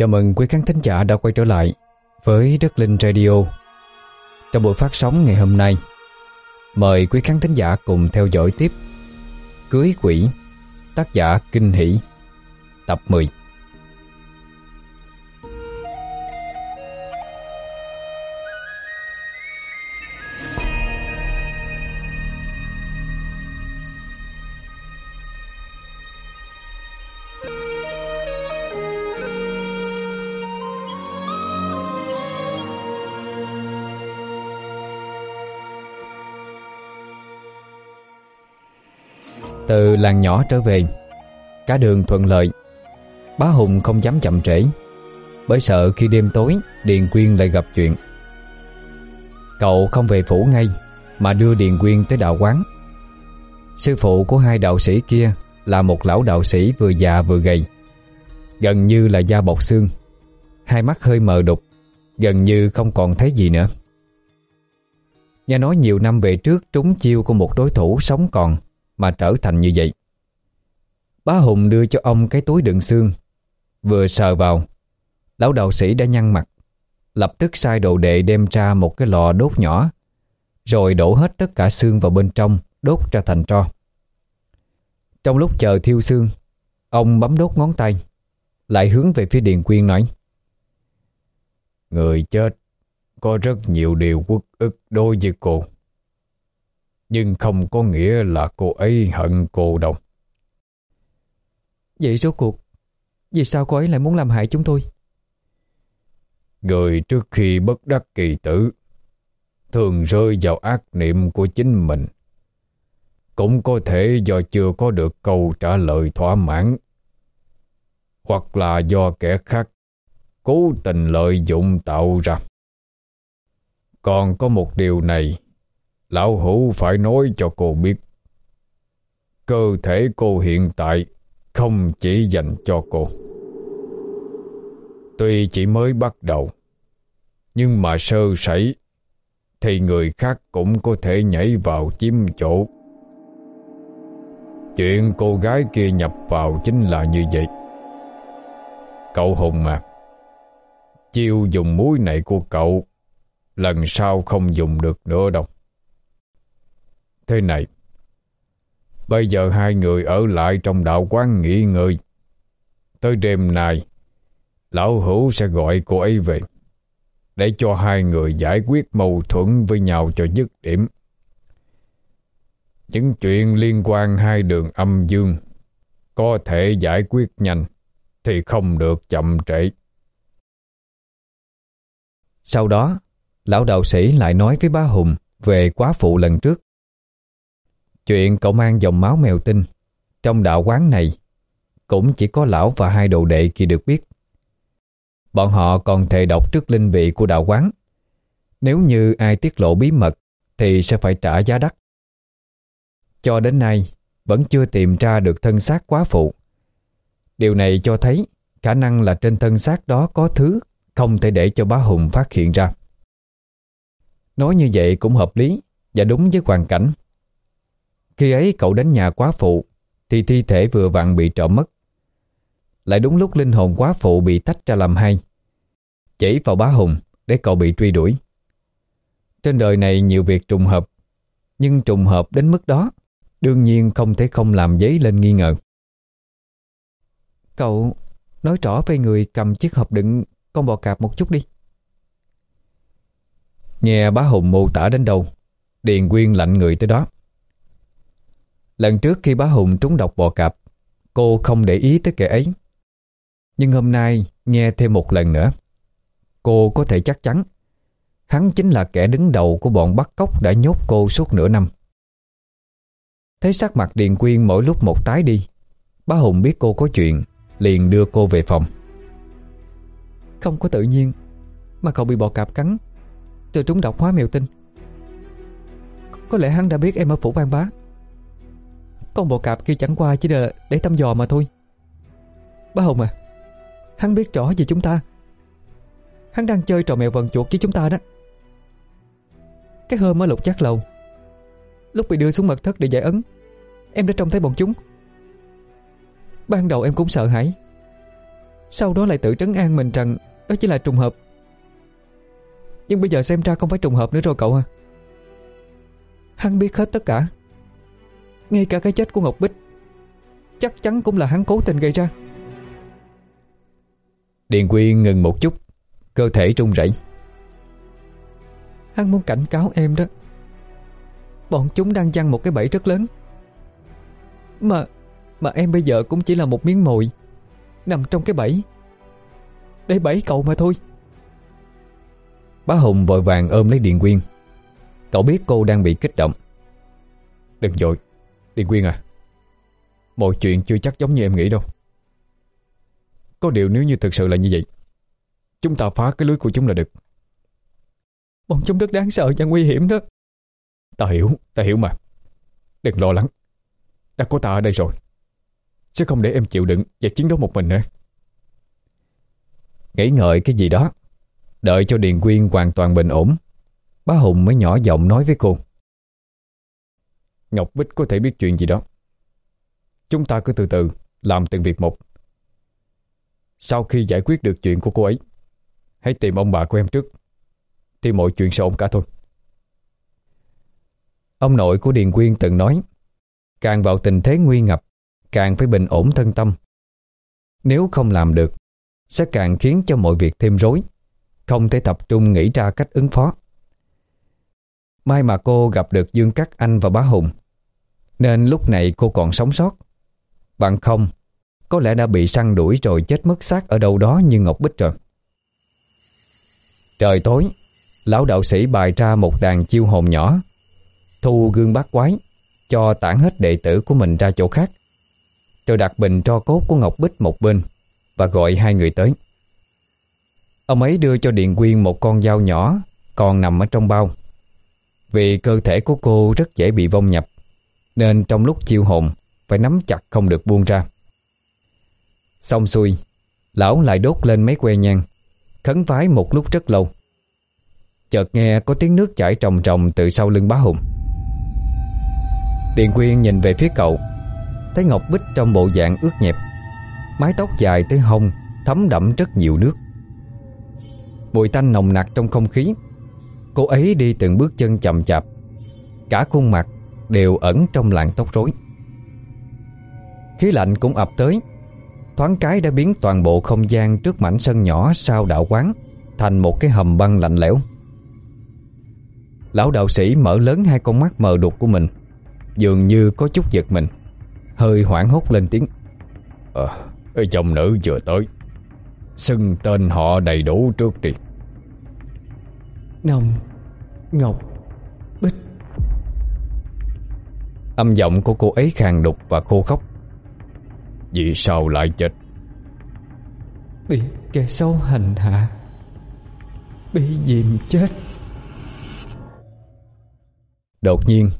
Chào mừng quý khán thính giả đã quay trở lại với Đất Linh Radio. Trong buổi phát sóng ngày hôm nay, mời quý khán thính giả cùng theo dõi tiếp Cưới Quỷ, tác giả Kinh Hỷ, tập 10. Làng nhỏ trở về. Cả đường thuận lợi. Bá Hùng không dám chậm trễ, Bởi sợ khi đêm tối, Điền Quyên lại gặp chuyện. Cậu không về phủ ngay, Mà đưa Điền Quyên tới đạo quán. Sư phụ của hai đạo sĩ kia Là một lão đạo sĩ vừa già vừa gầy, Gần như là da bọc xương, Hai mắt hơi mờ đục, Gần như không còn thấy gì nữa. Nghe nói nhiều năm về trước Trúng chiêu của một đối thủ sống còn mà trở thành như vậy. Bá Hùng đưa cho ông cái túi đựng xương. Vừa sờ vào, lão đạo sĩ đã nhăn mặt. Lập tức sai đồ đệ đem ra một cái lò đốt nhỏ, rồi đổ hết tất cả xương vào bên trong, đốt ra thành tro. Trong lúc chờ thiêu xương, ông bấm đốt ngón tay, lại hướng về phía Điền Quyên nói. Người chết có rất nhiều điều quốc ức đối với cô. Nhưng không có nghĩa là cô ấy hận cô đâu. Vậy rốt cuộc, vì sao cô ấy lại muốn làm hại chúng tôi? Người trước khi bất đắc kỳ tử, thường rơi vào ác niệm của chính mình. Cũng có thể do chưa có được câu trả lời thỏa mãn, hoặc là do kẻ khác cố tình lợi dụng tạo ra. Còn có một điều này Lão Hữu phải nói cho cô biết. Cơ thể cô hiện tại không chỉ dành cho cô. Tuy chỉ mới bắt đầu, nhưng mà sơ sẩy thì người khác cũng có thể nhảy vào chiếm chỗ. Chuyện cô gái kia nhập vào chính là như vậy. Cậu Hùng à, chiêu dùng muối này của cậu lần sau không dùng được nữa đâu thế này. Bây giờ hai người ở lại trong đạo quán nghỉ ngơi. Tới đêm nay, lão hữu sẽ gọi cô ấy về để cho hai người giải quyết mâu thuẫn với nhau cho dứt điểm. Những chuyện liên quan hai đường âm dương có thể giải quyết nhanh thì không được chậm trễ. Sau đó, lão đạo sĩ lại nói với bá Hùng về quá phụ lần trước. Chuyện cậu mang dòng máu mèo tinh trong đạo quán này, cũng chỉ có lão và hai đồ đệ kia được biết. Bọn họ còn thề độc trước linh vị của đạo quán. Nếu như ai tiết lộ bí mật, thì sẽ phải trả giá đắt. Cho đến nay, vẫn chưa tìm ra được thân xác quá phụ. Điều này cho thấy, khả năng là trên thân xác đó có thứ không thể để cho bá Hùng phát hiện ra. Nói như vậy cũng hợp lý và đúng với hoàn cảnh. Khi ấy cậu đến nhà quá phụ, Thì thi thể vừa vặn bị trộm mất. Lại đúng lúc linh hồn quá phụ bị tách ra làm hai, Chỉ vào bá hùng Để cậu bị truy đuổi. Trên đời này nhiều việc trùng hợp, Nhưng trùng hợp đến mức đó, Đương nhiên không thể không làm giấy lên nghi ngờ. Cậu nói rõ với người cầm chiếc hộp đựng con bò cạp một chút đi. Nghe bá Hùng mô tả đến đâu, Điền Quyên lạnh người tới đó. Lần trước khi bá Hùng trúng độc bò cạp, Cô không để ý tới kẻ ấy. Nhưng hôm nay nghe thêm một lần nữa, Cô có thể chắc chắn Hắn chính là kẻ đứng đầu của bọn bắt cóc đã nhốt cô suốt nửa năm. Thấy sắc mặt Điền Quyên mỗi lúc một tái đi. Bá Hùng biết cô có chuyện, Liền đưa cô về phòng. Không có tự nhiên, Mà cậu bị bò cạp cắn Từ trúng độc hóa mèo tinh. Có lẽ hắn đã biết em ở phủ ban bá con bò cạp kia chẳng qua chỉ là để thăm dò mà thôi. Bá Hồng à Hắn biết rõ về chúng ta. Hắn đang chơi trò mèo vần chuột với chúng ta đó. Cái hôm ở lục chắc lầu. Lúc bị đưa xuống mật thất để giải ấn, Em đã trông thấy bọn chúng. Ban đầu em cũng sợ hãi. Sau đó lại tự trấn an mình rằng Đó chỉ là trùng hợp. Nhưng bây giờ xem ra không phải trùng hợp nữa rồi cậu à. Hắn biết hết tất cả. Ngay cả cái chết của Ngọc Bích Chắc chắn cũng là hắn cố tình gây ra. Điền Quyên ngừng một chút Cơ thể trung rẩy. Hắn muốn cảnh cáo em đó. Bọn chúng đang chăn một cái bẫy rất lớn. Mà Mà em bây giờ cũng chỉ là một miếng mồi Nằm trong cái bẫy. Để bẫy cậu mà thôi. Bá Hùng vội vàng ôm lấy Điền Quyên Cậu biết cô đang bị kích động. Đừng dội Điền Quyên à? Mọi chuyện chưa chắc giống như em nghĩ đâu. Có điều nếu như thực sự là như vậy Chúng ta phá cái lưới của chúng là được. Bọn chúng rất đáng sợ và nguy hiểm đó. Ta hiểu, ta hiểu mà. Đừng lo lắng. Đã có ta ở đây rồi. Sẽ không để em chịu đựng và chiến đấu một mình nữa. Nghĩ ngợi cái gì đó Đợi cho Điền Quyên hoàn toàn bình ổn Bá Hùng mới nhỏ giọng nói với cô. Ngọc Bích có thể biết chuyện gì đó. Chúng ta cứ từ từ, Làm từng việc một. Sau khi giải quyết được chuyện của cô ấy, Hãy tìm ông bà của em trước, Thì mọi chuyện sẽ ổn cả thôi. Ông nội của Điền Quyên từng nói, Càng vào tình thế nguy ngập, Càng phải bình ổn thân tâm. Nếu không làm được, Sẽ càng khiến cho mọi việc thêm rối, Không thể tập trung nghĩ ra cách ứng phó. May mà cô gặp được Dương Cát Anh và Bá Hùng nên lúc này cô còn sống sót. Bằng không, Có lẽ đã bị săn đuổi rồi chết mất xác Ở đâu đó như Ngọc Bích rồi. Trời tối, Lão đạo sĩ bài ra một đàn chiêu hồn nhỏ, Thu gương bát quái, Cho tản hết đệ tử của mình ra chỗ khác. Rồi đặt bình tro cốt của Ngọc Bích một bên Và gọi hai người tới. Ông ấy đưa cho Điện Quyên một con dao nhỏ, Còn nằm ở trong bao. Vì cơ thể của cô rất dễ bị vong nhập nên trong lúc chiêu hồn, Phải nắm chặt không được buông ra. Xong xuôi, Lão lại đốt lên mấy que nhang, Khấn vái một lúc rất lâu. Chợt nghe có tiếng nước chảy trồng trồng Từ sau lưng bá hùng. Điền Quyên nhìn về phía cậu, Thấy Ngọc Bích trong bộ dạng ướt nhẹp, Mái tóc dài tới hông, Thấm đẫm rất nhiều nước. Bụi tanh nồng nặc trong không khí, Cô ấy đi từng bước chân chậm chạp, Cả khuôn mặt đều ẩn trong làn tóc rối. Khí lạnh cũng ập tới Thoáng cái đã biến toàn bộ không gian Trước mảnh sân nhỏ sau đạo quán Thành một cái hầm băng lạnh lẽo. Lão đạo sĩ mở lớn hai con mắt mờ đục của mình Dường như có chút giật mình Hơi hoảng hốt lên tiếng. Ờ, à, chồng nữ vừa tới Xưng tên họ đầy đủ trước đi. Nông Ngọc Âm giọng của cô ấy khàn đục và khô khóc Vì sao lại chết? Bị kẻ sâu hành hạ. Bị dìm chết. Đột nhiên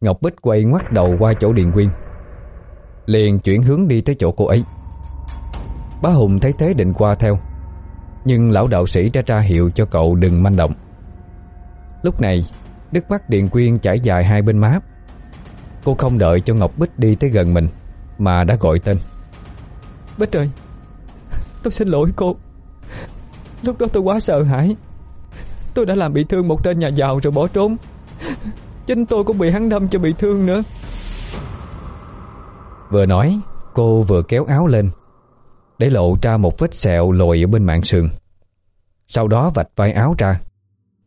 Ngọc Bích quay ngoắt đầu qua chỗ Điền Quyên. Liền chuyển hướng đi tới chỗ cô ấy. Bá Hùng thấy thế định qua theo. Nhưng lão đạo sĩ đã ra hiệu cho cậu đừng manh động. Lúc này Nước mắt Điền Quyên chảy dài hai bên má Cô không đợi cho Ngọc Bích đi tới gần mình Mà đã gọi tên. Bích ơi Tôi xin lỗi cô. Lúc đó tôi quá sợ hãi. Tôi đã làm bị thương một tên nhà giàu rồi bỏ trốn. Chính tôi cũng bị hắn đâm cho bị thương nữa. Vừa nói Cô vừa kéo áo lên Để lộ ra một vết sẹo lồi ở bên mạng sườn. Sau đó vạch vai áo ra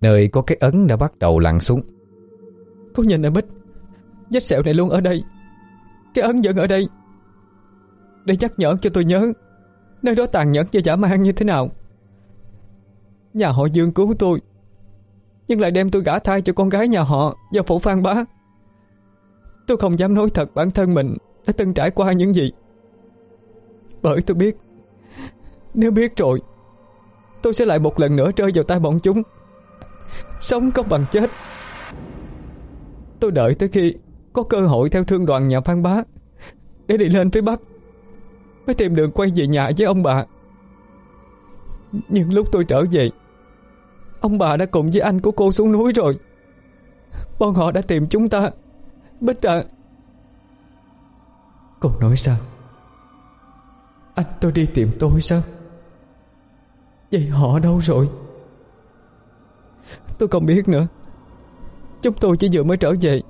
Nơi có cái ấn đã bắt đầu lặn xuống. Cô nhìn nè Bích Vết sẹo này luôn ở đây. Cái ấn vẫn ở đây. Để nhắc nhở cho tôi nhớ, Nơi đó tàn nhẫn và giả man như thế nào. Nhà họ Dương cứu tôi, Nhưng lại đem tôi gả thai cho con gái nhà họ Và phổ phan bá. Tôi không dám nói thật bản thân mình Đã từng trải qua những gì. Bởi tôi biết, Nếu biết rồi, Tôi sẽ lại một lần nữa rơi vào tay bọn chúng. Sống không bằng chết. Tôi đợi tới khi có cơ hội theo thương đoàn nhà Phan Bá. Để đi lên phía Bắc, Mới tìm đường quay về nhà với ông bà. Nhưng lúc tôi trở về, Ông bà đã cùng với anh của cô xuống núi rồi. Bọn họ đã tìm chúng ta. Bích à Cô nói sao? Anh tôi đi tìm tôi sao? Vậy họ đâu rồi? Tôi không biết nữa. Chúng tôi chỉ vừa mới trở về.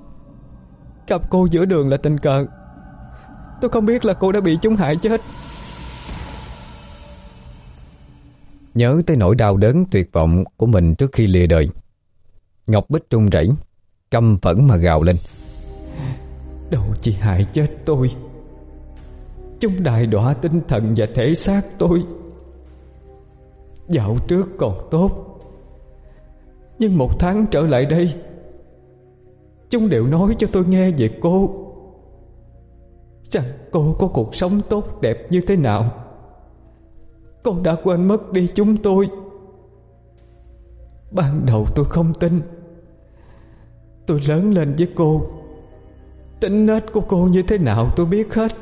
Gặp cô giữa đường là tình cờ. Tôi không biết là cô đã bị chúng hại chết. Nhớ tới nỗi đau đớn tuyệt vọng của mình trước khi lìa đời. Ngọc Bích trung rẩy Căm phẫn mà gào lên. Đâu chỉ hại chết tôi. Chúng đại đọa tinh thần và thể xác tôi. Dạo trước còn tốt. Nhưng một tháng trở lại đây Chúng đều nói cho tôi nghe về cô. Rằng cô có cuộc sống tốt, đẹp như thế nào? Con đã quên mất đi chúng tôi. Ban đầu tôi không tin. Tôi lớn lên với cô. Tính nết của cô như thế nào tôi biết hết.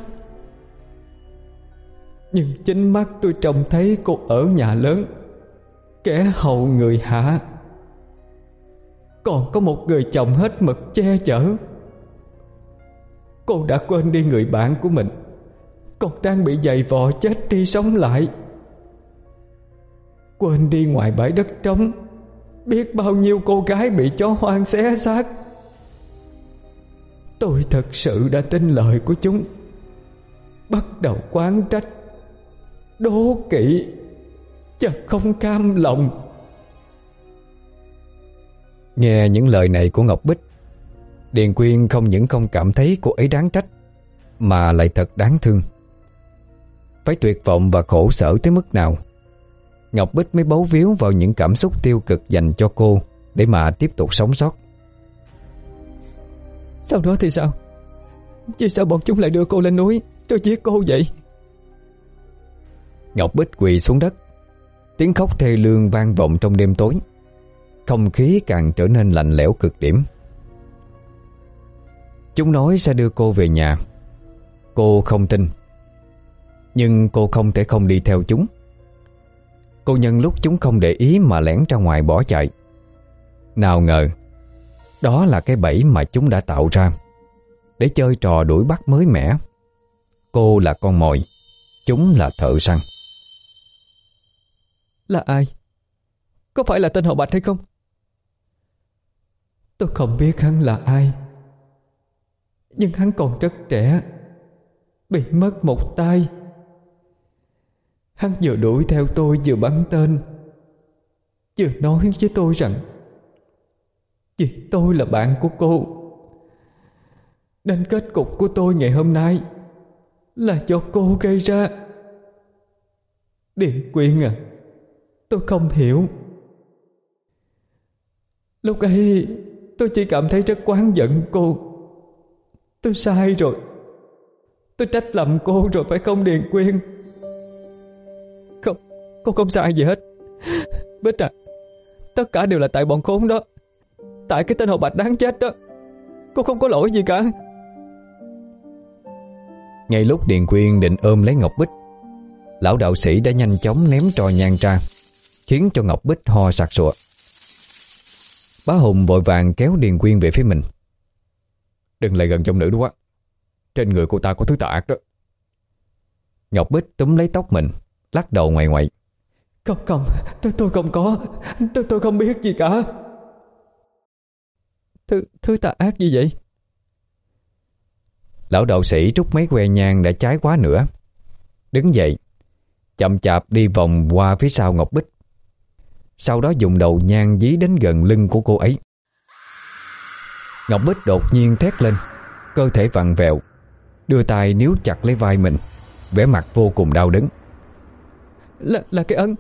Nhưng chính mắt tôi trông thấy cô ở nhà lớn, Kẻ hầu người hạ. Còn có một người chồng hết mực che chở. Cô đã quên đi người bạn của mình. Còn đang bị dày vò chết đi sống lại. Quên đi ngoài bãi đất trống. Biết bao nhiêu cô gái bị chó hoang xé xác. Tôi thật sự đã tin lời của chúng. Bắt đầu quán trách. Đố kỵ. Chật không cam lòng. Nghe những lời này của Ngọc Bích Điền Quyên không những không cảm thấy cô ấy đáng trách Mà lại thật đáng thương. Phải tuyệt vọng và khổ sở tới mức nào Ngọc Bích mới bấu víu vào những cảm xúc tiêu cực dành cho cô Để mà tiếp tục sống sót. Sau đó thì sao? Vì sao bọn chúng lại đưa cô lên núi Rồi giết cô vậy? Ngọc Bích quỳ xuống đất. Tiếng khóc thê lương vang vọng trong đêm tối không khí càng trở nên lạnh lẽo cực điểm. Chúng nói sẽ đưa cô về nhà. Cô không tin. Nhưng cô không thể không đi theo chúng. Cô nhân lúc chúng không để ý mà lẻn ra ngoài bỏ chạy. Nào ngờ, Đó là cái bẫy mà chúng đã tạo ra. Để chơi trò đuổi bắt mới mẻ, Cô là con mồi, Chúng là thợ săn. Là ai? Có phải là tên họ Bạch hay không? Tôi không biết hắn là ai. Nhưng hắn còn rất trẻ, Bị mất một tay. Hắn vừa đuổi theo tôi vừa bắn tên, Vừa nói với tôi rằng, Vì tôi là bạn của cô. Nên kết cục của tôi ngày hôm nay Là do cô gây ra. Điện quyện à Tôi không hiểu. Lúc ấy Tôi chỉ cảm thấy rất quán giận cô. Tôi sai rồi. Tôi trách lầm cô rồi, phải không Điền Quyên? Không, Cô không sai gì hết. Bích à Tất cả đều là tại bọn khốn đó. Tại cái tên Hồ Bạch đáng chết đó. Cô không có lỗi gì cả. Ngay lúc Điền Quyên định ôm lấy Ngọc Bích, Lão đạo sĩ đã nhanh chóng ném trò nhang ra Khiến cho Ngọc Bích ho sặc sụa. Bá Hùng vội vàng kéo Điền Quyên về phía mình. Đừng lại gần trong nữ đó quá. Trên người cô ta có thứ tà ác đó. Ngọc Bích túm lấy tóc mình Lắc đầu ngoài ngoại. Không không Tôi tôi không có. Tôi tôi không biết gì cả. Thứ, thứ tà ác gì vậy? Lão đạo sĩ trút mấy que nhang đã cháy quá nữa. Đứng dậy Chậm chạp đi vòng qua phía sau Ngọc Bích Sau đó dùng đầu nhang dí đến gần lưng của cô ấy. Ngọc Bích đột nhiên thét lên Cơ thể vặn vẹo Đưa tay níu chặt lấy vai mình vẻ mặt vô cùng đau đớn. Là, là cái ân.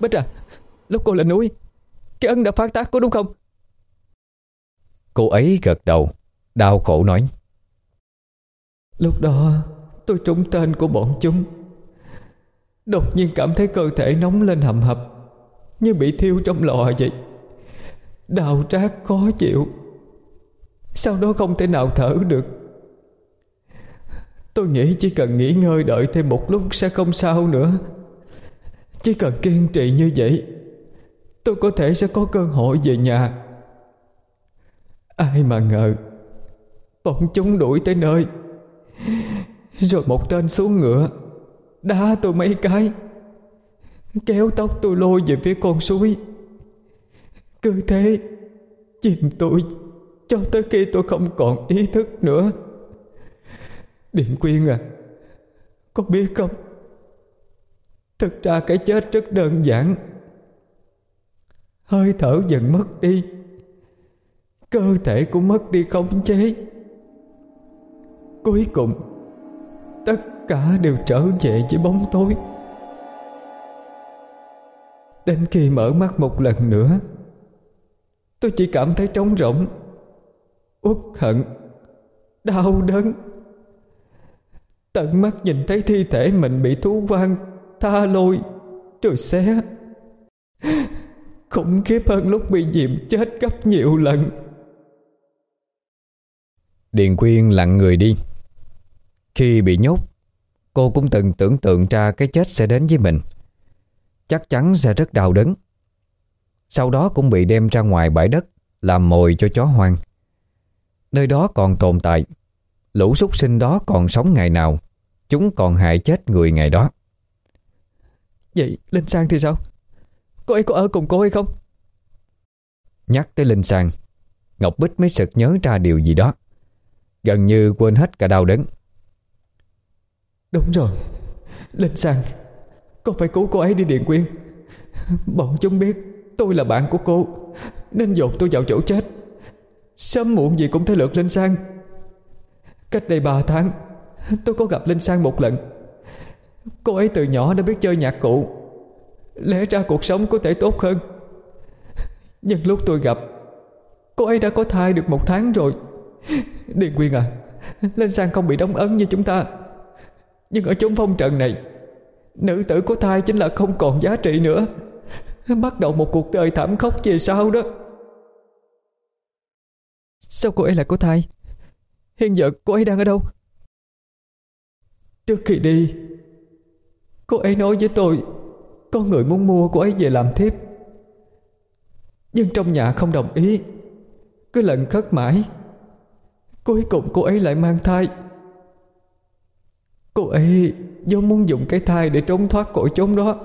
Bích à Lúc cô lên núi Cái ân đã phát tác có đúng không? Cô ấy gật đầu Đau khổ nói. Lúc đó tôi trúng tên của bọn chúng. Đột nhiên cảm thấy cơ thể nóng lên hầm hập như bị thiêu trong lò vậy. Đau rát khó chịu. Sau đó không thể nào thở được. Tôi nghĩ chỉ cần nghỉ ngơi đợi thêm một lúc sẽ không sao nữa. Chỉ cần kiên trì như vậy, Tôi có thể sẽ có cơ hội về nhà. Ai mà ngờ Bọn chúng đuổi tới nơi. Rồi một tên xuống ngựa, Đá tôi mấy cái. Kéo tóc tôi lôi về phía con suối. Cứ thế, Chìm tôi. Cho tới khi tôi không còn ý thức nữa. Điện Quyên à Con biết không? Thực ra cái chết rất đơn giản. Hơi thở dần mất đi. Cơ thể cũng mất đi khống chế. Cuối cùng, Tất cả đều trở về với bóng tối. Đến khi mở mắt một lần nữa, Tôi chỉ cảm thấy trống rỗng, Uất hận, Đau đớn. Tận mắt nhìn thấy thi thể mình bị thú quan Tha lôi Rồi xé. Khủng khiếp hơn lúc bị diệm chết gấp nhiều lần. Điền Quyên lặng người đi. Khi bị nhốt, Cô cũng từng tưởng tượng ra cái chết sẽ đến với mình. Chắc chắn sẽ rất đau đớn. Sau đó cũng bị đem ra ngoài bãi đất Làm mồi cho chó hoang. Nơi đó còn tồn tại. Lũ súc sinh đó còn sống ngày nào Chúng còn hại chết người ngày đó. Vậy Linh Sang thì sao? Cô ấy có ở cùng cô hay không? Nhắc tới Linh Sang Ngọc Bích mới sực nhớ ra điều gì đó. Gần như quên hết cả đau đớn. Đúng rồi Linh Sang con phải cứu cô ấy đi Điện Quyên Bọn chúng biết tôi là bạn của cô, Nên dồn tôi vào chỗ chết. Sớm muộn gì cũng thấy lượt Linh Sang. Cách đây 3 tháng, Tôi có gặp Linh Sang một lần. Cô ấy từ nhỏ đã biết chơi nhạc cụ, Lẽ ra cuộc sống có thể tốt hơn. Nhưng lúc tôi gặp, Cô ấy đã có thai được một tháng rồi. Điền Quyên à Linh Sang không bị đóng ấn như chúng ta. Nhưng ở chốn phong trần này Nữ tử có thai chính là không còn giá trị nữa. Bắt đầu một cuộc đời thảm khốc về sau đó. Sao cô ấy lại có thai? Hiện giờ cô ấy đang ở đâu? Trước khi đi, Cô ấy nói với tôi, Có người muốn mua cô ấy về làm thiếp. Nhưng trong nhà không đồng ý. Cứ lần khất mãi, Cuối cùng cô ấy lại mang thai. Cô ấy do muốn dùng cái thai để trốn thoát cõi chốn đó.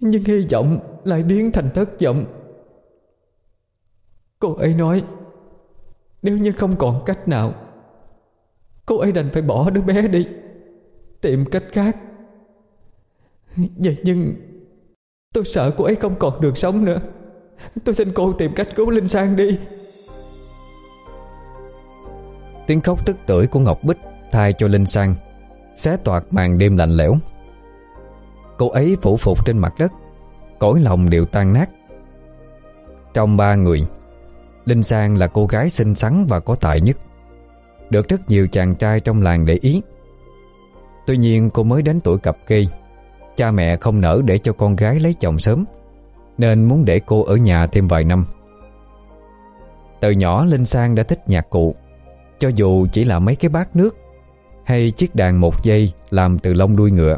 Nhưng hy vọng lại biến thành thất vọng. Cô ấy nói, Nếu như không còn cách nào, Cô ấy đành phải bỏ đứa bé đi, Tìm cách khác. Vậy nhưng Tôi sợ cô ấy không còn được sống nữa. Tôi xin cô tìm cách cứu Linh Sang đi. Tiếng khóc tức tưởi của Ngọc Bích Thay cho Linh Sang. Xé toạc màn đêm lạnh lẽo. Cô ấy phủ phục trên mặt đất, Cõi lòng đều tan nát. Trong ba người, Linh Sang là cô gái xinh xắn và có tài nhất, Được rất nhiều chàng trai trong làng để ý. Tuy nhiên, cô mới đến tuổi cập kê, Cha mẹ không nỡ để cho con gái lấy chồng sớm, Nên muốn để cô ở nhà thêm vài năm. Từ nhỏ, Linh Sang đã thích nhạc cụ, Cho dù chỉ là mấy cái bát nước hay chiếc đàn một dây làm từ lông đuôi ngựa.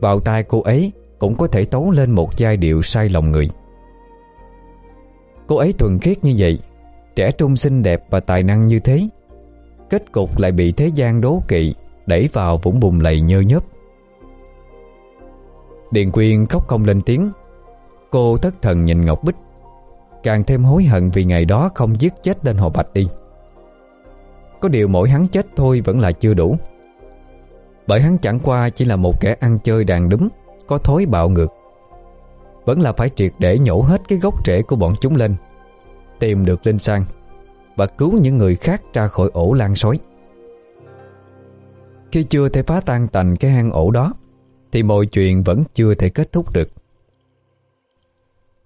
Vào tai cô ấy cũng có thể tấu lên một giai điệu say lòng người. Cô ấy thuần khiết như vậy, Trẻ trung xinh đẹp và tài năng như thế, Kết cục lại bị thế gian đố kỵ, Đẩy vào vũng bùn lầy nhơ nhớp. Điền Quyên khóc không lên tiếng. Cô thất thần nhìn Ngọc Bích, Càng thêm hối hận vì ngày đó không giết chết tên Hồ Bạch đi. Có điều mỗi hắn chết thôi vẫn là chưa đủ. Bởi hắn chẳng qua chỉ là một kẻ ăn chơi đàn đúng Có thối bạo ngược. Vẫn là phải triệt để nhổ hết cái gốc rễ của bọn chúng lên, Tìm được Linh Sang, Và cứu những người khác ra khỏi ổ lan sói. Khi chưa thể phá tan tành cái hang ổ đó, thì mọi chuyện vẫn chưa thể kết thúc được.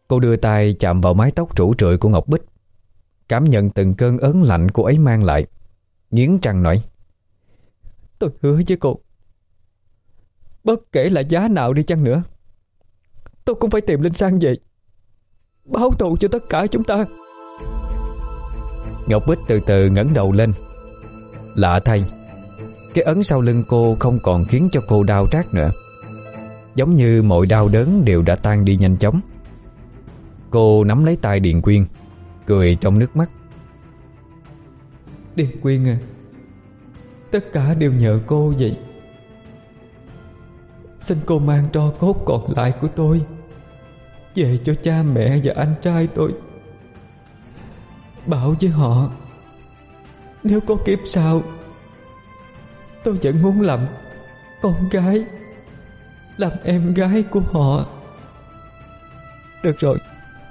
Cô đưa tay chạm vào mái tóc rủ rượi của Ngọc Bích, Cảm nhận từng cơn ớn lạnh cô ấy mang lại. Nghiến răng nói. Tôi hứa với cô Bất kể là giá nào đi chăng nữa Tôi cũng phải tìm Linh Sang về Báo thù cho tất cả chúng ta. Ngọc Bích từ từ ngẩng đầu lên. Lạ thay Cái ấn sau lưng cô không còn khiến cho cô đau rát nữa. Giống như mọi đau đớn đều đã tan đi nhanh chóng. Cô nắm lấy tay Điền Quyên Cười trong nước mắt Điền Quyên à Tất cả đều nhờ cô vậy. Xin cô mang tro cốt còn lại của tôi Về cho cha mẹ và anh trai tôi. Bảo với họ, Nếu có kiếp sau, Tôi vẫn muốn làm con gái, Làm em gái của họ. Được rồi,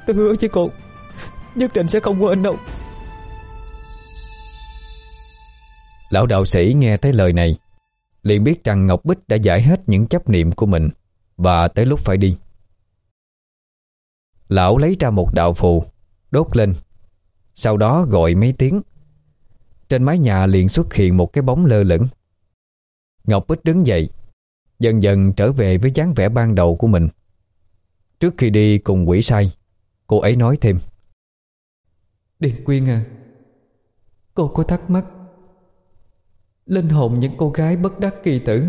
Tôi hứa với cô, Nhất định sẽ không quên đâu. Lão đạo sĩ nghe thấy lời này liền biết rằng Ngọc Bích đã giải hết những chấp niệm của mình và tới lúc phải đi. Lão lấy ra một đạo phù, đốt lên, sau đó gọi mấy tiếng. Trên mái nhà liền xuất hiện một cái bóng lơ lửng. Ngọc Bích đứng dậy, dần dần trở về với dáng vẻ ban đầu của mình. Trước khi đi cùng quỷ sai, cô ấy nói thêm. Điền Quyên à, cô có thắc mắc Linh hồn những cô gái bất đắc kỳ tử.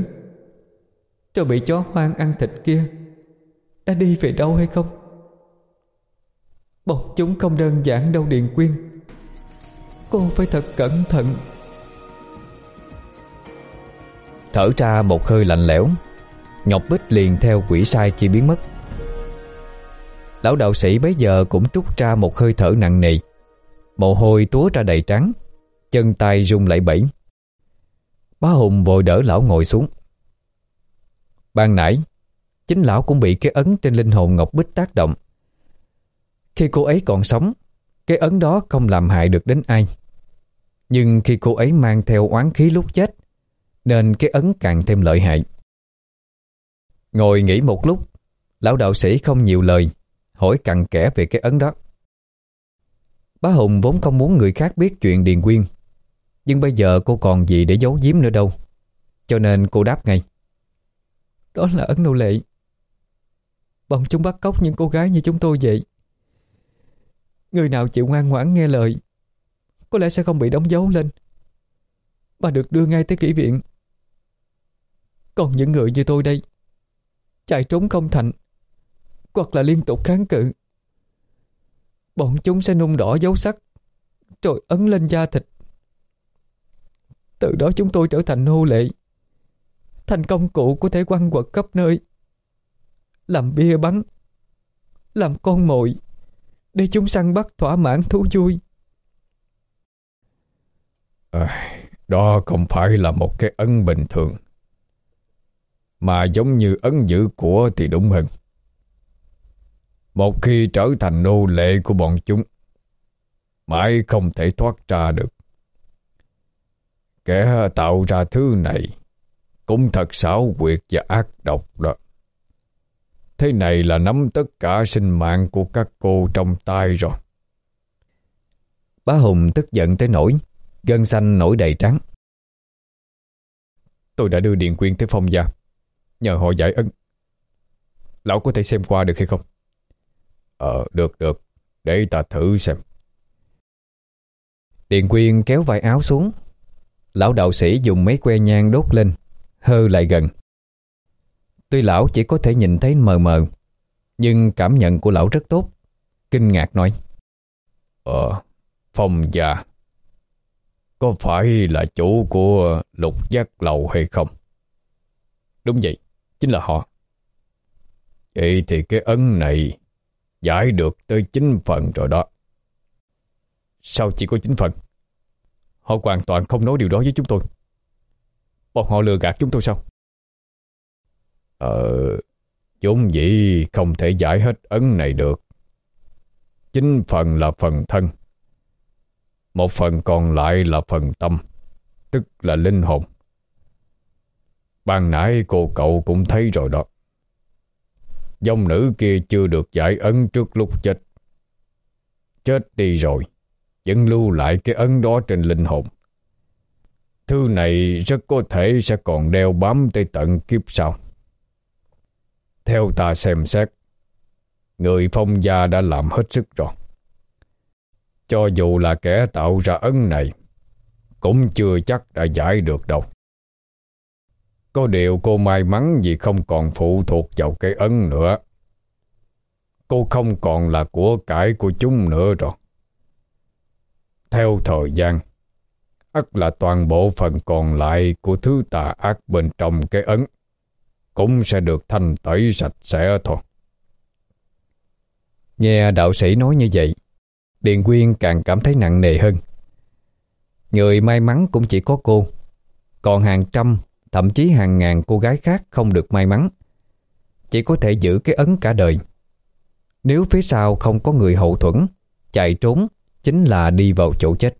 Cho bị chó hoang ăn thịt kia. Đã đi về đâu hay không? Bọn chúng không đơn giản đâu, Điền Quyên. Cô phải thật cẩn thận. Thở ra một hơi lạnh lẽo, Ngọc Bích liền theo quỷ sai kia biến mất. Lão đạo sĩ bấy giờ cũng trút ra một hơi thở nặng nề. Mồ hôi túa ra đầy trắng, Chân tay rung lại bẫy Bá Hùng vội đỡ lão ngồi xuống. Ban nãy, Chính lão cũng bị cái ấn trên linh hồn Ngọc Bích tác động. Khi cô ấy còn sống, Cái ấn đó không làm hại được đến ai. Nhưng khi cô ấy mang theo oán khí lúc chết, Nên cái ấn càng thêm lợi hại. Ngồi nghỉ một lúc, Lão đạo sĩ không nhiều lời, Hỏi cặn kẽ về cái ấn đó. Bá Hùng vốn không muốn người khác biết chuyện Điền Quyên nhưng bây giờ cô còn gì để giấu giếm nữa đâu. Cho nên cô đáp ngay. Đó là ấn nô lệ. Bọn chúng bắt cóc những cô gái như chúng tôi vậy. Người nào chịu ngoan ngoãn nghe lời, Có lẽ sẽ không bị đóng dấu lên. Mà được đưa ngay tới kỹ viện. Còn những người như tôi đây, Chạy trốn không thành, Hoặc là liên tục kháng cự. Bọn chúng sẽ nung đỏ dấu sắc, Rồi ấn lên da thịt từ đó chúng tôi trở thành nô lệ Thành công cụ có thể quăng quật khắp nơi. Làm bia bắn Làm con mồi Để chúng săn bắt thỏa mãn thú vui. À, Đó không phải là một cái ấn bình thường Mà giống như ấn giữ của thì đúng hơn. Một khi trở thành nô lệ của bọn chúng Mãi không thể thoát ra được. Kẻ tạo ra thứ này cũng thật xảo quyệt và ác độc đó. Thế này là nắm tất cả sinh mạng của các cô trong tay rồi. Bá Hùng tức giận tới nỗi, gân xanh nổi đầy trắng. Tôi đã đưa Điện Quyên tới phong gia, nhờ họ giải ân. Lão có thể xem qua được hay không? Ờ, được được, để ta thử xem. Điện Quyên kéo vai áo xuống, Lão đạo sĩ dùng mấy que nhang đốt lên Hơ lại gần Tuy lão chỉ có thể nhìn thấy mờ mờ Nhưng cảm nhận của lão rất tốt Kinh ngạc nói Ờ, Phong già Có phải là chủ của lục giác lầu hay không? Đúng vậy, chính là họ Vậy thì cái ấn này Giải được tới chín phần rồi đó Sao chỉ có chín phần? Họ hoàn toàn không nói điều đó với chúng tôi. Bọn họ lừa gạt chúng tôi sao? Ờ Chúng dĩ không thể giải hết ấn này được. Chính phần là phần thân. Một phần còn lại là phần tâm, Tức là linh hồn. Ban nãy cô cậu cũng thấy rồi đó. Dòng nữ kia chưa được giải ấn trước lúc chết. Chết đi rồi vẫn lưu lại cái ấn đó trên linh hồn. Thư này rất có thể sẽ còn đeo bám tới tận kiếp sau. Theo ta xem xét, người phong gia đã làm hết sức rồi. Cho dù là kẻ tạo ra ấn này, cũng chưa chắc đã giải được đâu. Có điều cô may mắn vì không còn phụ thuộc vào cái ấn nữa. Cô không còn là của cải của chúng nữa rồi. Theo thời gian, ắt là toàn bộ phần còn lại của thứ tà ác bên trong cái ấn cũng sẽ được thanh tẩy sạch sẽ thôi. Nghe đạo sĩ nói như vậy, Điền Quyên càng cảm thấy nặng nề hơn. Người may mắn cũng chỉ có cô, còn hàng trăm, thậm chí hàng ngàn cô gái khác không được may mắn. Chỉ có thể giữ cái ấn cả đời. Nếu phía sau không có người hậu thuẫn, chạy trốn chính là đi vào chỗ chết.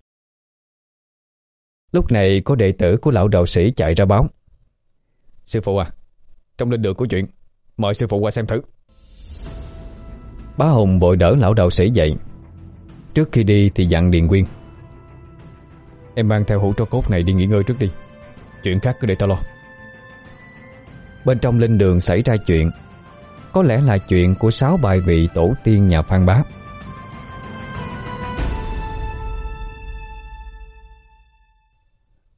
Lúc này có đệ tử của lão đạo sĩ chạy ra báo. Sư phụ à, trong linh đường của chuyện, mời sư phụ qua xem thử. Bá Hùng bội đỡ lão đạo sĩ dậy. Trước khi đi thì dặn Điền Quyên. Em mang theo hũ tro cốt này đi nghỉ ngơi trước đi. Chuyện khác cứ để tao lo. Bên trong linh đường xảy ra chuyện Có lẽ là chuyện của sáu bài vị tổ tiên nhà Phan Bá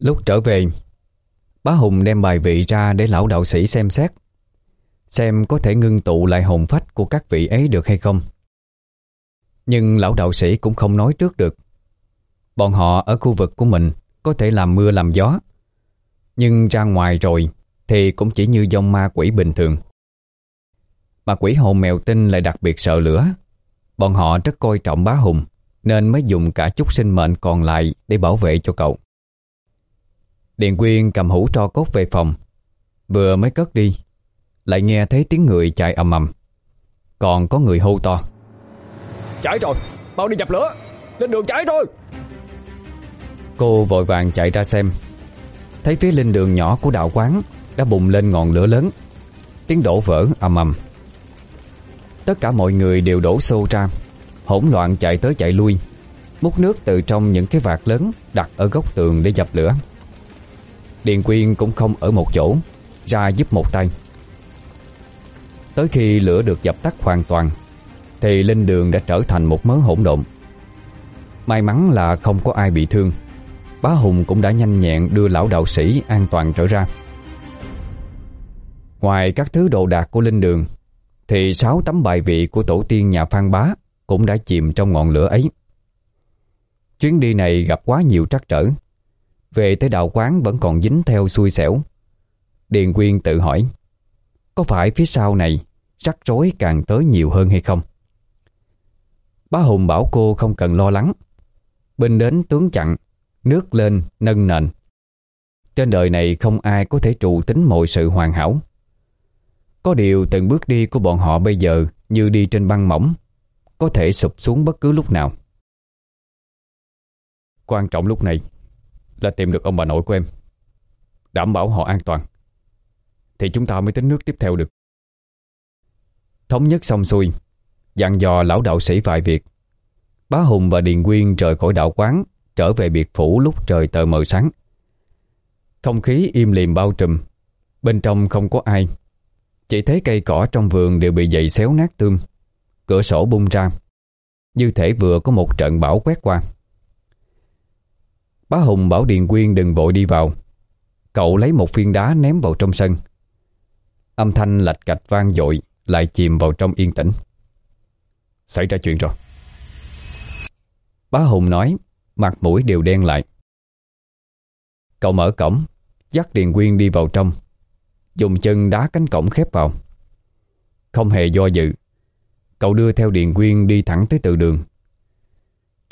Lúc trở về, Bá Hùng đem bài vị ra để lão đạo sĩ xem xét, Xem có thể ngưng tụ lại hồn phách của các vị ấy được hay không. Nhưng lão đạo sĩ cũng không nói trước được. Bọn họ ở khu vực của mình Có thể làm mưa làm gió, Nhưng ra ngoài rồi Thì cũng chỉ như dông ma quỷ bình thường. Mà quỷ hồn mèo tinh lại đặc biệt sợ lửa. Bọn họ rất coi trọng bá hùng, Nên mới dùng cả chút sinh mệnh còn lại Để bảo vệ cho cậu. Điền Quyên cầm hũ tro cốt về phòng. Vừa mới cất đi Lại nghe thấy tiếng người chạy ầm ầm. Còn có người hô to. Cháy rồi, mau đi dập lửa Lên đường cháy rồi Cô vội vàng chạy ra xem. Thấy phía linh đường nhỏ của đạo quán Đã bùng lên ngọn lửa lớn. Tiếng đổ vỡ ầm ầm. Tất cả mọi người đều đổ xô ra Hỗn loạn chạy tới chạy lui Múc nước từ trong những cái vạt lớn Đặt ở góc tường để dập lửa Điền Quyên cũng không ở một chỗ, Ra giúp một tay. Tới khi lửa được dập tắt hoàn toàn, Thì linh đường đã trở thành một mớ hỗn độn. May mắn là không có ai bị thương, Bá Hùng cũng đã nhanh nhẹn đưa lão đạo sĩ an toàn trở ra. Ngoài các thứ đồ đạc của linh đường, Thì sáu tấm bài vị của tổ tiên nhà Phan Bá Cũng đã chìm trong ngọn lửa ấy. Chuyến đi này gặp quá nhiều trắc trở về tới đạo quán vẫn còn dính theo xui xẻo. Điền Quyên tự hỏi, Có phải phía sau này Rắc rối càng tới nhiều hơn hay không? Bá Hùng bảo cô không cần lo lắng. Binh đến tướng chặn, Nước lên, nâng nền. Trên đời này không ai có thể trụ tính mọi sự hoàn hảo. Có điều từng bước đi của bọn họ bây giờ Như đi trên băng mỏng, Có thể sụp xuống bất cứ lúc nào. Quan trọng lúc này là tìm được ông bà nội của em, Đảm bảo họ an toàn. Thì chúng ta mới tính nước tiếp theo được. Thống nhất xong xuôi, Dặn dò lão đạo sĩ vài việc. Bá Hùng và Điền Quyên rời khỏi đạo quán, Trở về biệt phủ lúc trời tờ mờ sáng. Không khí im lìm bao trùm, Bên trong không có ai. Chỉ thấy cây cỏ trong vườn đều bị dậy xéo nát tương Cửa sổ bung ra. Như thể vừa có một trận bão quét qua. Bá Hùng bảo Điền Quyên đừng vội đi vào. Cậu lấy một viên đá ném vào trong sân. Âm thanh lạch cạch vang dội, Lại chìm vào trong yên tĩnh. Xảy ra chuyện rồi. Bá Hùng nói, Mặt mũi đều đen lại. Cậu mở cổng, Dắt Điền Quyên đi vào trong. Dùng chân đá cánh cổng khép vào. Không hề do dự, Cậu đưa theo Điền Quyên đi thẳng tới từ đường.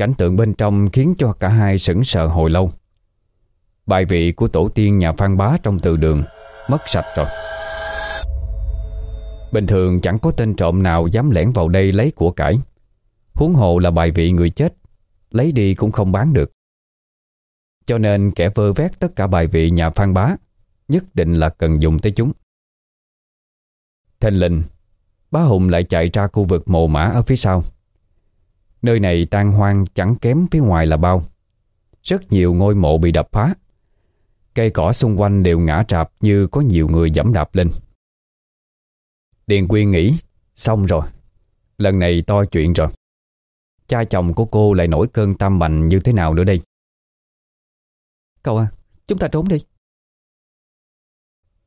Cảnh tượng bên trong khiến cho cả hai sững sờ hồi lâu. Bài vị của tổ tiên nhà Phan Bá trong từ đường mất sạch rồi. Bình thường chẳng có tên trộm nào dám lẻn vào đây lấy của cải. Huống hộ là bài vị người chết, lấy đi cũng không bán được. Cho nên kẻ vơ vét tất cả bài vị nhà Phan Bá nhất định là cần dùng tới chúng. Thanh linh, bá Hùng lại chạy ra khu vực mồ mã ở phía sau. Nơi này tan hoang chẳng kém phía ngoài là bao. Rất nhiều ngôi mộ bị đập phá. Cây cỏ xung quanh đều ngã trạp Như có nhiều người dẫm đạp lên. Điền Quyên nghĩ Xong rồi Lần này to chuyện rồi. Cha chồng của cô lại nổi cơn tam mạnh như thế nào nữa đây? Cậu à Chúng ta trốn đi.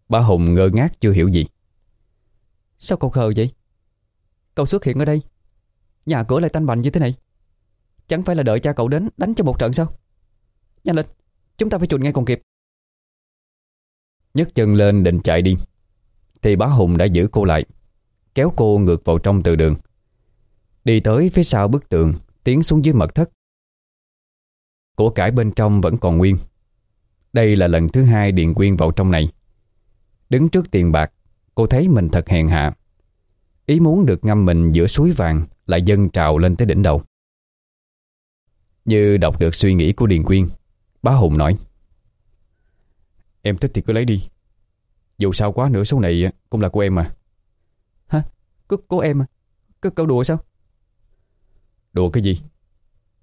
Bà Hùng ngơ ngác chưa hiểu gì. Sao cậu khờ vậy? Cậu xuất hiện ở đây Nhà cửa lại tanh bành như thế này. Chẳng phải là đợi cha cậu đến đánh cho một trận sao? Nhanh lên, Chúng ta phải chuồn ngay còn kịp. Nhấc chân lên định chạy đi, Thì bá Hùng đã giữ cô lại, Kéo cô ngược vào trong từ đường. Đi tới phía sau bức tường, Tiến xuống dưới mật thất. Của cải bên trong vẫn còn nguyên. Đây là lần thứ hai Điền Quyên vào trong này. Đứng trước tiền bạc, Cô thấy mình thật hèn hạ. Ý muốn được ngâm mình giữa suối vàng lại dâng trào lên tới đỉnh đầu Như đọc được suy nghĩ của Điền Quyên Bá Hùng nói Em thích thì cứ lấy đi Dù sao quá nữa số này cũng là của em mà Hả? Của, của em à? Có câu đùa sao? Đùa cái gì?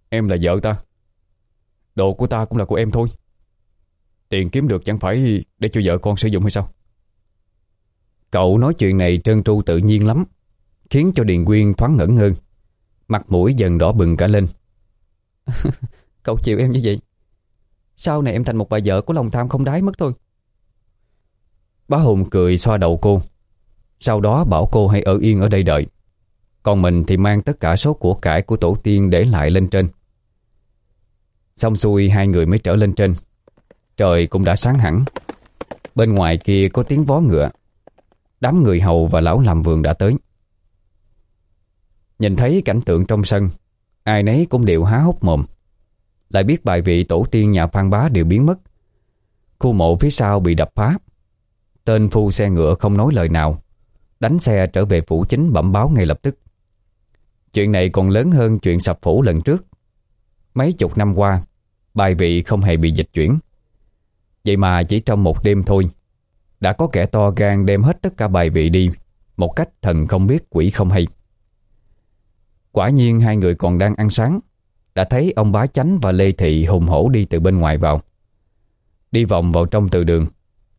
Em là vợ ta Đồ của ta cũng là của em thôi Tiền kiếm được chẳng phải để cho vợ con sử dụng hay sao? Cậu nói chuyện này trơn tru tự nhiên lắm Khiến cho Điền Quyên thoáng ngẩn hơn Mặt mũi dần đỏ bừng cả lên. Cậu chịu em như vậy. Sau này em thành một bà vợ của lòng tham không đáy mất thôi. Bá Hùng cười xoa đầu cô. Sau đó bảo cô hãy ở yên ở đây đợi. Còn mình thì mang tất cả số của cải của tổ tiên để lại lên trên. Xong xuôi hai người mới trở lên trên. Trời cũng đã sáng hẳn. Bên ngoài kia có tiếng vó ngựa. Đám người hầu và lão làm vườn đã tới Nhìn thấy cảnh tượng trong sân, Ai nấy cũng đều há hốc mồm. Lại biết bài vị tổ tiên nhà Phan Bá đều biến mất. Khu mộ phía sau bị đập phá. Tên phu xe ngựa không nói lời nào, Đánh xe trở về phủ chính bẩm báo ngay lập tức. Chuyện này còn lớn hơn chuyện sập phủ lần trước. Mấy chục năm qua, Bài vị không hề bị dịch chuyển. Vậy mà chỉ trong một đêm thôi, Đã có kẻ to gan đem hết tất cả bài vị đi, Một cách thần không biết quỷ không hay. Quả nhiên hai người còn đang ăn sáng. Đã thấy ông bá chánh và Lê Thị hùng hổ đi từ bên ngoài vào. Đi vòng vào trong từ đường,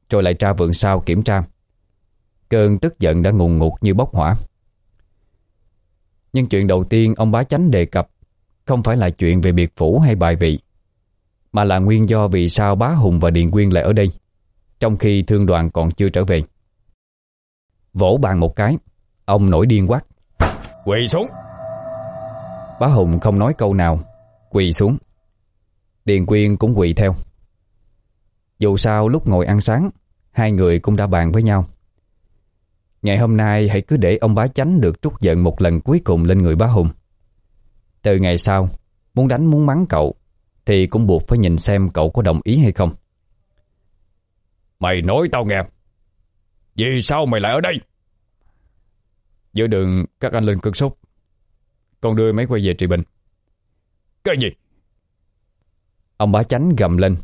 Rồi lại tra vườn sau kiểm tra. Cơn tức giận đã ngùng ngụt như bốc hỏa. Nhưng chuyện đầu tiên ông bá chánh đề cập Không phải là chuyện về biệt phủ hay bài vị, Mà là nguyên do vì sao bá Hùng và Điền Quyên lại ở đây, Trong khi thương đoàn còn chưa trở về. Vỗ bàn một cái, Ông nổi điên quát. Quỳ xuống. Bá Hùng không nói câu nào Quỳ xuống. Điền Quyên cũng quỳ theo. Dù sao lúc ngồi ăn sáng Hai người cũng đã bàn với nhau. Ngày hôm nay hãy cứ để ông bá chánh được trút giận một lần cuối cùng lên người bá Hùng. Từ ngày sau Muốn đánh muốn mắng cậu Thì cũng buộc phải nhìn xem cậu có đồng ý hay không. Mày nói tao nghe. Vì sao mày lại ở đây? Giữa đường các anh lên cơn sốt con đưa máy quay về trị bệnh. Cái gì? Ông bá chánh gầm lên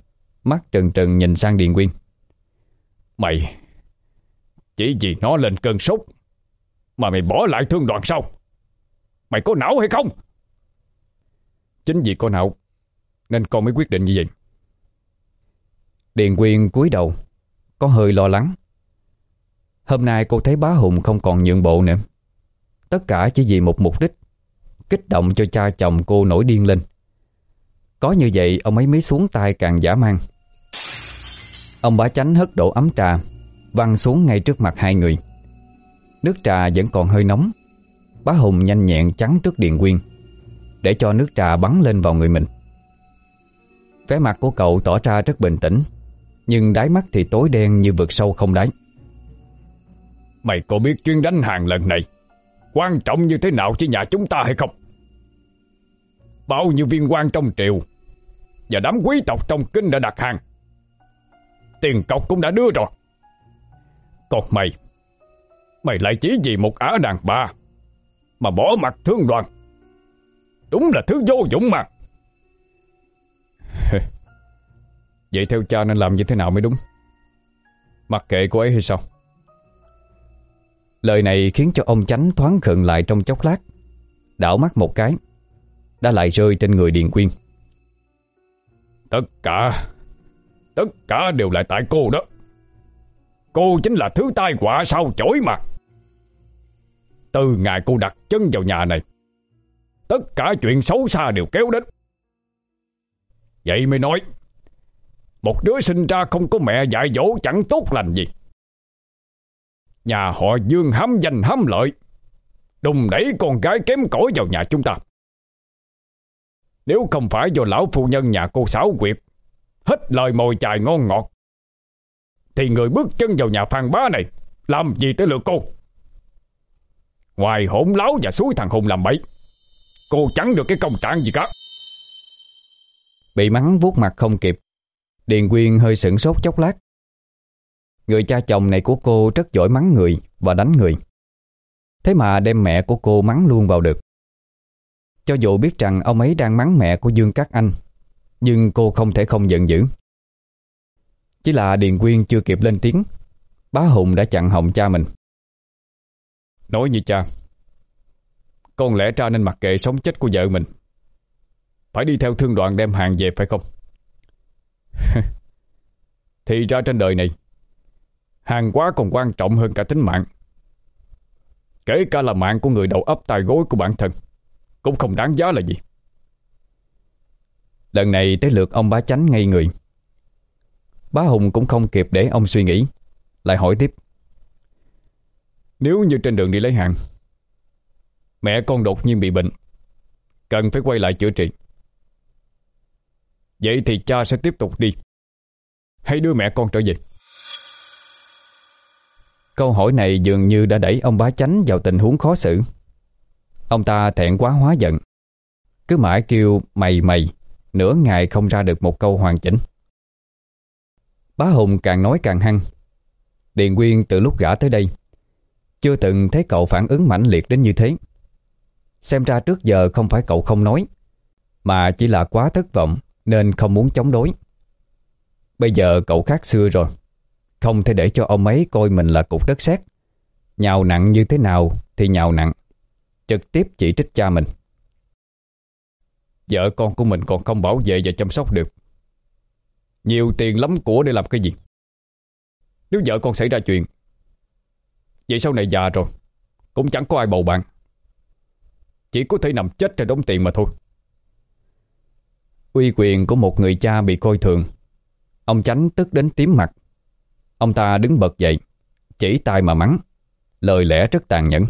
Mắt trừng trừng nhìn sang Điền Quyên. Mày Chỉ vì nó lên cơn sốt Mà mày bỏ lại thương đoàn sau, Mày có não hay không? Chính vì có não Nên con mới quyết định như vậy. Điền Quyên cúi đầu Có hơi lo lắng. Hôm nay cô thấy bá Hùng không còn nhượng bộ nữa. Tất cả chỉ vì một mục đích. Kích động cho cha chồng cô nổi điên lên. Có như vậy, ông ấy mới xuống tay càng giả mang. Ông bá chánh hất đổ ấm trà, Văng xuống ngay trước mặt hai người. Nước trà vẫn còn hơi nóng. Bá Hùng nhanh nhẹn chắn trước điện Quyên, Để cho nước trà bắn lên vào người mình. Vẻ mặt của cậu tỏ ra rất bình tĩnh, Nhưng đáy mắt thì tối đen như vực sâu không đáy. Mày có biết chuyên đánh hàng lần này Quan trọng như thế nào cho nhà chúng ta hay không? Bao nhiêu viên quan trong triều, Và đám quý tộc trong kinh đã đặt hàng. Tiền cọc cũng đã đưa rồi. Còn mày Mày lại chỉ vì một ả đàn bà Mà bỏ mặt thương đoàn. Đúng là thứ vô dụng mà. Vậy theo cha nên làm như thế nào mới đúng? Mặc kệ cô ấy hay sao? Lời này khiến cho ông chánh thoáng khựng lại trong chốc lát, Đảo mắt một cái. Đã lại rơi trên người Điền Quyên. Tất cả Tất cả đều là tại cô đó. Cô chính là thứ tai họa sao chổi mà. Từ ngày cô đặt chân vào nhà này, Tất cả chuyện xấu xa đều kéo đến. Vậy mới nói, Một đứa sinh ra không có mẹ dạy dỗ chẳng tốt lành gì. Nhà họ Dương hám danh hám lợi, Đùng đẩy con gái kém cỏi vào nhà chúng ta. Nếu không phải do lão phu nhân nhà cô xảo quyệt Hết lời mồi chài ngon ngọt, Thì người bước chân vào nhà phan bá này Làm gì tới lượt cô? Ngoài hỗn láo và suối thằng Hùng làm bậy, Cô chẳng được cái công trạng gì cả. Bị mắng vuốt mặt không kịp, Điền Quyên hơi sửng sốt chốc lát. Người cha chồng này của cô rất giỏi mắng người và đánh người. Thế mà đem mẹ của cô mắng luôn vào được. Cho dù biết rằng ông ấy đang mắng mẹ của Dương Cát Anh, Nhưng cô không thể không giận dữ. Chỉ là Điền Quyên chưa kịp lên tiếng, Bá Hùng đã chặn họng cha mình. Nói như cha, Con lẽ ra nên mặc kệ sống chết của vợ mình. Phải đi theo thương đoàn đem hàng về phải không? Thì ra trên đời này, Hàng quá còn quan trọng hơn cả tính mạng. Kể cả là mạng của người đầu ấp tài gối của bản thân. Cũng không đáng giá là gì. Lần này tới lượt ông bá chánh ngay người. Bá Hùng cũng không kịp để ông suy nghĩ, Lại hỏi tiếp. Nếu như trên đường đi lấy hàng, Mẹ con đột nhiên bị bệnh, Cần phải quay lại chữa trị. Vậy thì cha sẽ tiếp tục đi, Hay đưa mẹ con trở về? Câu hỏi này dường như đã đẩy ông bá chánh vào tình huống khó xử. Ông ta thẹn quá hóa giận. Cứ mãi kêu mày mày, nửa ngày không ra được một câu hoàn chỉnh. Bá Hùng càng nói càng hăng. Điền Quyên từ lúc gã tới đây, chưa từng thấy cậu phản ứng mãnh liệt đến như thế. Xem ra trước giờ không phải cậu không nói, mà chỉ là quá thất vọng nên không muốn chống đối. Bây giờ cậu khác xưa rồi. Không thể để cho ông ấy coi mình là cục đất sét Nhào nặng như thế nào thì nhào nặng Trực tiếp chỉ trích cha mình. Vợ con của mình còn không bảo vệ và chăm sóc được. Nhiều tiền lắm của để làm cái gì? Nếu vợ con xảy ra chuyện, Vậy sau này già rồi, Cũng chẳng có ai bầu bạn. Chỉ có thể nằm chết trên đống tiền mà thôi. Uy quyền của một người cha bị coi thường, Ông Chánh tức đến tím mặt. Ông ta đứng bật dậy, Chỉ tay mà mắng, Lời lẽ rất tàn nhẫn.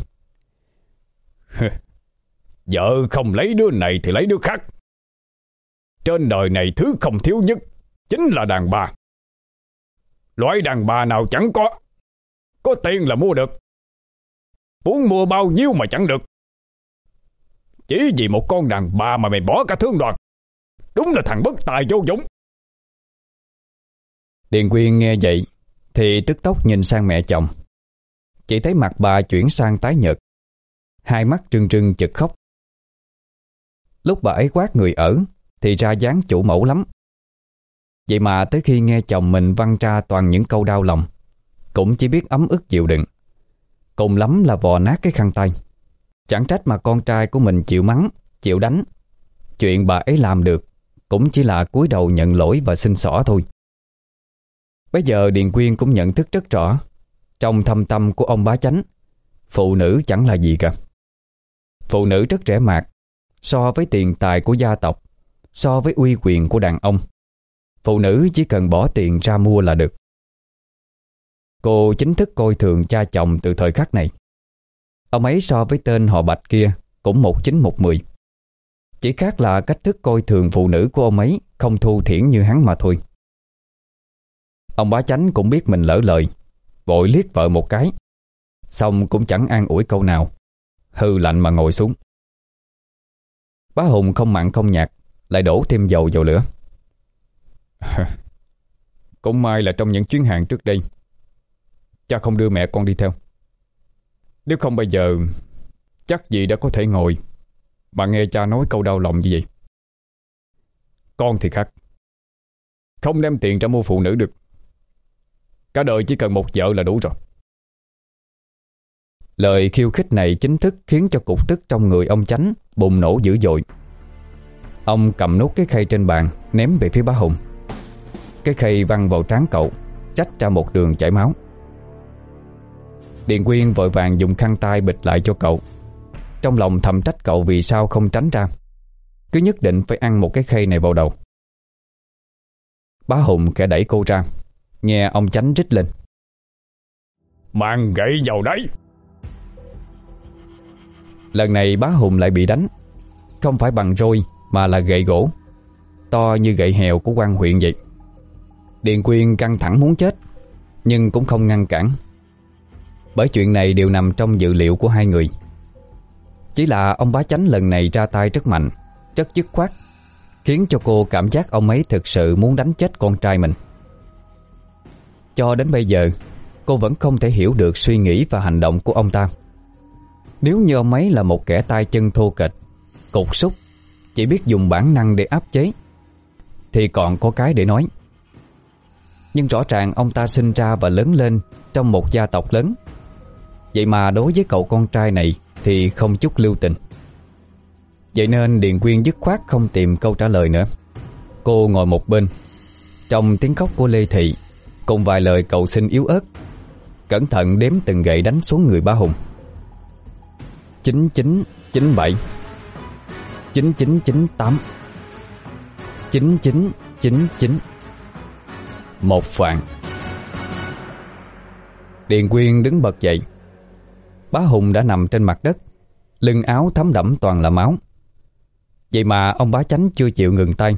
Vợ không lấy đứa này thì lấy đứa khác. Trên đời này thứ không thiếu nhất Chính là đàn bà. Loại đàn bà nào chẳng có Có tiền là mua được. Muốn mua bao nhiêu mà chẳng được. Chỉ vì một con đàn bà mà mày bỏ cả thương đoàn Đúng là thằng bất tài vô dũng. Điền Quyên nghe vậy thì tức tốc nhìn sang mẹ chồng. Chỉ thấy mặt bà chuyển sang tái nhợt. Hai mắt trưng trừng chực khóc. Lúc bà ấy quát người ở, Thì ra dáng chủ mẫu lắm. Vậy mà tới khi nghe chồng mình văng ra toàn những câu đau lòng, Cũng chỉ biết ấm ức chịu đựng. Cùng lắm là vò nát cái khăn tay. Chẳng trách mà con trai của mình chịu mắng, Chịu đánh. Chuyện bà ấy làm được Cũng chỉ là cúi đầu nhận lỗi và xin xỏ thôi. Bây giờ Điền Quyên cũng nhận thức rất rõ, Trong thâm tâm của ông bá chánh, Phụ nữ chẳng là gì cả. Phụ nữ rất rẻ mạt So với tiền tài của gia tộc, So với uy quyền của đàn ông. Phụ nữ chỉ cần bỏ tiền ra mua là được. Cô chính thức coi thường cha chồng từ thời khắc này. Ông ấy so với tên họ Bạch kia Cũng một chín một mười. Chỉ khác là cách thức coi thường phụ nữ của ông ấy Không thu thiển như hắn mà thôi. Ông bá chánh cũng biết mình lỡ lời, Vội liếc vợ một cái, Xong cũng chẳng an ủi câu nào. Hư lạnh mà ngồi xuống. Bá Hùng không mặn không nhạt, Lại đổ thêm dầu vào lửa. Cũng may là trong những chuyến hàng trước đây, Cha không đưa mẹ con đi theo. Nếu không bây giờ, Chắc gì đã có thể ngồi. Mà nghe cha nói câu đau lòng như vậy. Con thì khác. Không đem tiền ra mua phụ nữ được. Cả đời chỉ cần một vợ là đủ rồi. Lời khiêu khích này chính thức khiến cho cục tức trong người ông chánh bùng nổ dữ dội. Ông cầm nút cái khay trên bàn ném về phía bá Hùng. Cái khay văng vào trán cậu, trách ra một đường chảy máu. Điện Quyên vội vàng dùng khăn tay bịt lại cho cậu. Trong lòng thầm trách cậu vì sao không tránh ra. Cứ nhất định phải ăn một cái khay này vào đầu. Bá Hùng kẻ đẩy cô ra. Nghe ông chánh rít lên Mang gậy vào đấy Lần này bá Hùng lại bị đánh. Không phải bằng roi, Mà là gậy gỗ. To như gậy hèo của quan huyện vậy. Điền Quyên căng thẳng muốn chết, Nhưng cũng không ngăn cản. Bởi chuyện này đều nằm trong dự liệu của hai người. Chỉ là ông bá chánh lần này ra tay rất mạnh, Rất dứt khoát, Khiến cho cô cảm giác ông ấy thực sự muốn đánh chết con trai mình. Cho đến bây giờ, Cô vẫn không thể hiểu được suy nghĩ và hành động của ông ta. Nếu như ông ấy là một kẻ tay chân thô kệch Cục xúc Chỉ biết dùng bản năng để áp chế, Thì còn có cái để nói. Nhưng rõ ràng ông ta sinh ra và lớn lên Trong một gia tộc lớn. Vậy mà đối với cậu con trai này Thì không chút lưu tình. Vậy nên Điền Quyên dứt khoát không tìm câu trả lời nữa. Cô ngồi một bên. Trong tiếng khóc của Lê Thị, Cùng vài lời cầu xin yếu ớt, Cẩn thận đếm từng gậy đánh xuống người ba Hùng. 9997 9998 9999 Một phạn. Điền Quyên đứng bật dậy. Bá Hùng đã nằm trên mặt đất, Lưng áo thấm đẫm toàn là máu. Vậy mà ông bá chánh chưa chịu ngừng tay,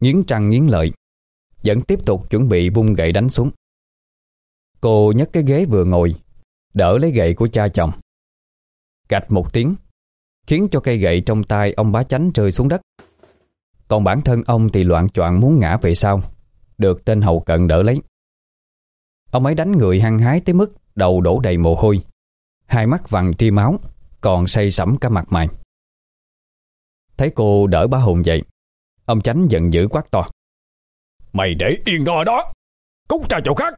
Nghiến trăng nghiến lợi, Vẫn tiếp tục chuẩn bị vung gậy đánh xuống. Cô nhấc cái ghế vừa ngồi, Đỡ lấy gậy của cha chồng. Gạch một tiếng Khiến cho cây gậy trong tay ông bá chánh rơi xuống đất. Còn bản thân ông thì loạn choạng muốn ngã về sau Được tên hậu cận đỡ lấy. Ông ấy đánh người hăng hái tới mức Đầu đổ đầy mồ hôi Hai mắt vằn tia máu Còn say sẩm cả mặt mày. Thấy cô đỡ bá hùng dậy Ông chánh giận dữ quát to. Mày để yên đó đó Cút ra chỗ khác.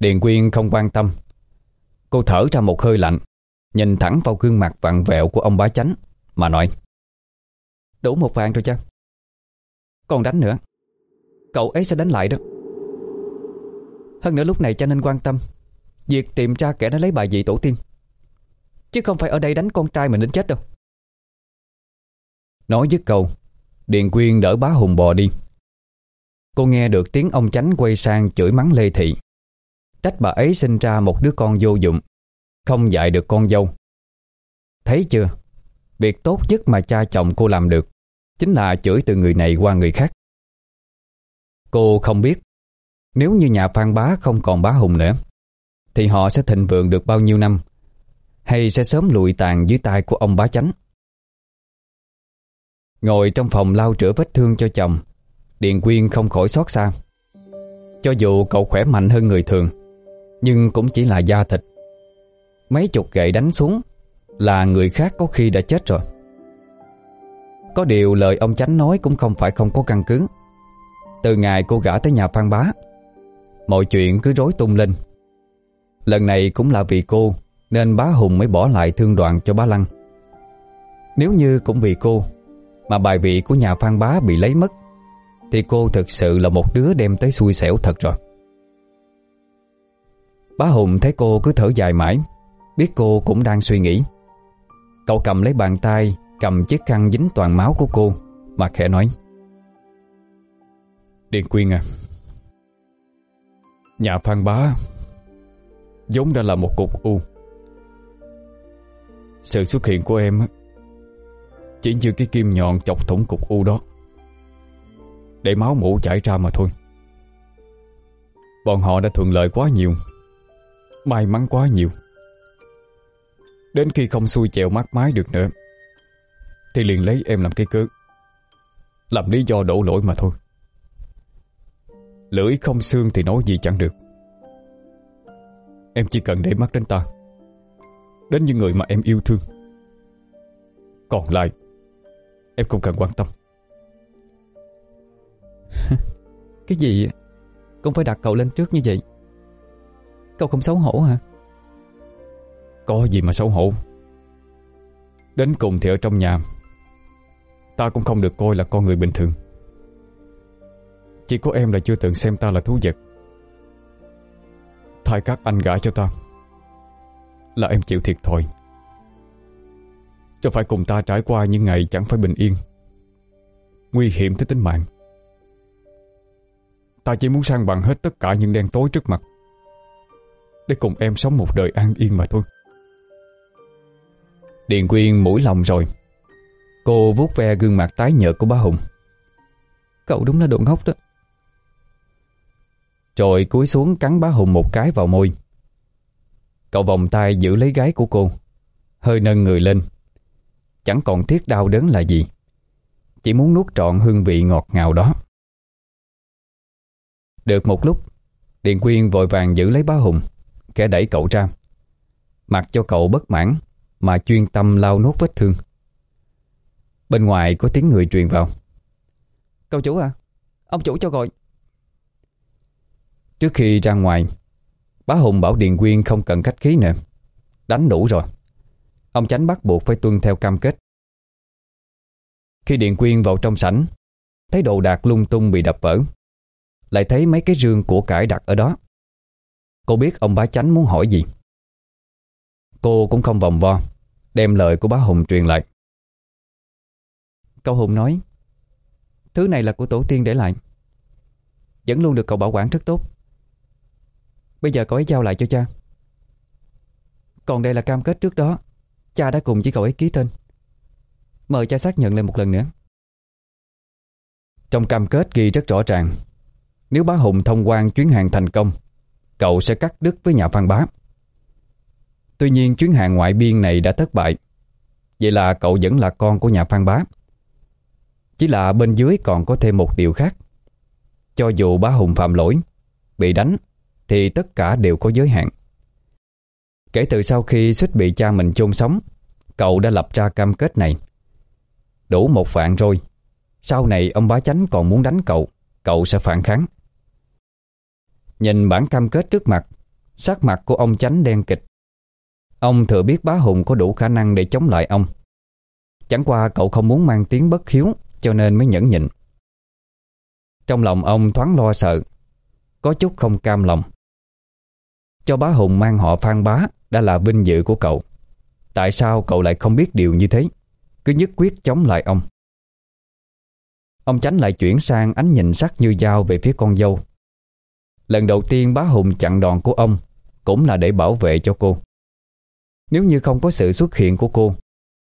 Điền Quyên không quan tâm Cô thở ra một hơi lạnh, Nhìn thẳng vào gương mặt vặn vẹo của ông bá chánh, Mà nói, Đủ một vàng rồi cha Còn đánh nữa. Cậu ấy sẽ đánh lại đó. Hơn nữa lúc này cha nên quan tâm, Việc tìm ra kẻ đã lấy bài dị tổ tiên. Chứ không phải ở đây đánh con trai mình đến chết đâu. Nói dứt câu, Điền Quyên đỡ bá hùng bò đi. Cô nghe được tiếng ông chánh quay sang chửi mắng Lê Thị. Trách bà ấy sinh ra một đứa con vô dụng, Không dạy được con dâu. Thấy chưa? Việc tốt nhất mà cha chồng cô làm được Chính là chửi từ người này qua người khác. Cô không biết, Nếu như nhà Phan Bá không còn bá hùng nữa, Thì họ sẽ thịnh vượng được bao nhiêu năm? Hay sẽ sớm lụi tàn dưới tay của ông bá chánh? Ngồi trong phòng lau rửa vết thương cho chồng, Điền Quyên không khỏi xót xa. Cho dù cậu khỏe mạnh hơn người thường nhưng cũng chỉ là da thịt. Mấy chục gậy đánh xuống Là người khác có khi đã chết rồi. Có điều lời ông Chánh nói cũng không phải không có căn cứ. Từ ngày cô gả tới nhà Phan Bá, Mọi chuyện cứ rối tung lên. Lần này cũng là vì cô Nên bá Hùng mới bỏ lại thương đoạn cho bá Lăng. Nếu như cũng vì cô Mà bài vị của nhà Phan Bá bị lấy mất, Thì cô thực sự là một đứa đem tới xui xẻo thật rồi. Bá Hùng thấy cô cứ thở dài mãi, Biết cô cũng đang suy nghĩ. Cậu cầm lấy bàn tay, Cầm chiếc khăn dính toàn máu của cô, Mà khẽ nói, Điền Quyên à Nhà Phan Bá vốn đã là một cục u. Sự xuất hiện của em Chỉ như cái kim nhọn chọc thủng cục u đó, Để máu mũ chảy ra mà thôi. Bọn họ đã thuận lợi quá nhiều. May mắn quá nhiều. Đến khi không xui chèo mát mái được nữa, Thì liền lấy em làm cái cớ. Làm lý do đổ lỗi mà thôi. Lưỡi không xương thì nói gì chẳng được. Em chỉ cần để mắt đến ta, Đến những người mà em yêu thương. Còn lại, Em không cần quan tâm. Cái gì? Cũng phải đặt cậu lên trước như vậy. Cậu không xấu hổ hả? Có gì mà xấu hổ? Đến cùng thì ở trong nhà, Ta cũng không được coi là con người bình thường. Chỉ có em là chưa từng xem ta là thú vật. Thay các anh gả cho ta, Là em chịu thiệt thòi. Cho phải cùng ta trải qua những ngày chẳng phải bình yên, Nguy hiểm tới tính mạng. Ta chỉ muốn sang bằng hết tất cả những đen tối trước mặt. Để cùng em sống một đời an yên mà thôi. Điền Quyên mũi lòng rồi. Cô vuốt ve gương mặt tái nhợt của bá Hùng. Cậu đúng là đồ ngốc đó. Rồi cúi xuống cắn bá Hùng một cái vào môi. Cậu vòng tay giữ lấy gái của cô, Hơi nâng người lên. Chẳng còn thiết đau đớn là gì. Chỉ muốn nuốt trọn hương vị ngọt ngào đó. Được một lúc, Điền Quyên vội vàng giữ lấy bá Hùng. Kẻ đẩy cậu ra. Mặc cho cậu bất mãn Mà chuyên tâm lau nốt vết thương. Bên ngoài có tiếng người truyền vào. Cậu chủ à? Ông chủ cho gọi. Trước khi ra ngoài Bá Hùng bảo Điền Quyên không cần khách khí nữa. Đánh đủ rồi. Ông Chánh bắt buộc phải tuân theo cam kết. Khi Điền Quyên vào trong sảnh Thấy đồ đạc lung tung bị đập vỡ. Lại thấy mấy cái rương của cải đặt ở đó Cô biết ông bá Chánh muốn hỏi gì? Cô cũng không vòng vo, Đem lời của bá Hùng truyền lại. Cậu Hùng nói, Thứ này là của tổ tiên để lại. Vẫn luôn được cậu bảo quản rất tốt. Bây giờ cậu ấy giao lại cho cha. Còn đây là cam kết trước đó, Cha đã cùng với cậu ấy ký tên. Mời cha xác nhận lại một lần nữa. Trong cam kết ghi rất rõ ràng, Nếu bá Hùng thông quan chuyến hàng thành công Cậu sẽ cắt đứt với nhà Phan Bá. Tuy nhiên, chuyến hàng ngoại biên này đã thất bại. Vậy là cậu vẫn là con của nhà Phan Bá. Chỉ là bên dưới còn có thêm một điều khác. Cho dù bá Hùng phạm lỗi, Bị đánh, Thì tất cả đều có giới hạn. Kể từ sau khi suýt bị cha mình chôn sống, Cậu đã lập ra cam kết này. Đủ một vạn rồi, Sau này ông bá chánh còn muốn đánh cậu Cậu sẽ phản kháng. Nhìn bản cam kết trước mặt. Sắc mặt của ông chánh đen kịch. Ông thừa biết bá hùng có đủ khả năng để chống lại ông. Chẳng qua cậu không muốn mang tiếng bất hiếu, Cho nên mới nhẫn nhịn. Trong lòng ông thoáng lo sợ. Có chút không cam lòng. Cho bá hùng mang họ phan bá Đã là vinh dự của cậu. Tại sao cậu lại không biết điều như thế? Cứ nhất quyết chống lại ông. Ông tránh lại chuyển sang ánh nhìn sắc như dao về phía con dâu. Lần đầu tiên bá Hùng chặn đòn của ông Cũng là để bảo vệ cho cô. Nếu như không có sự xuất hiện của cô,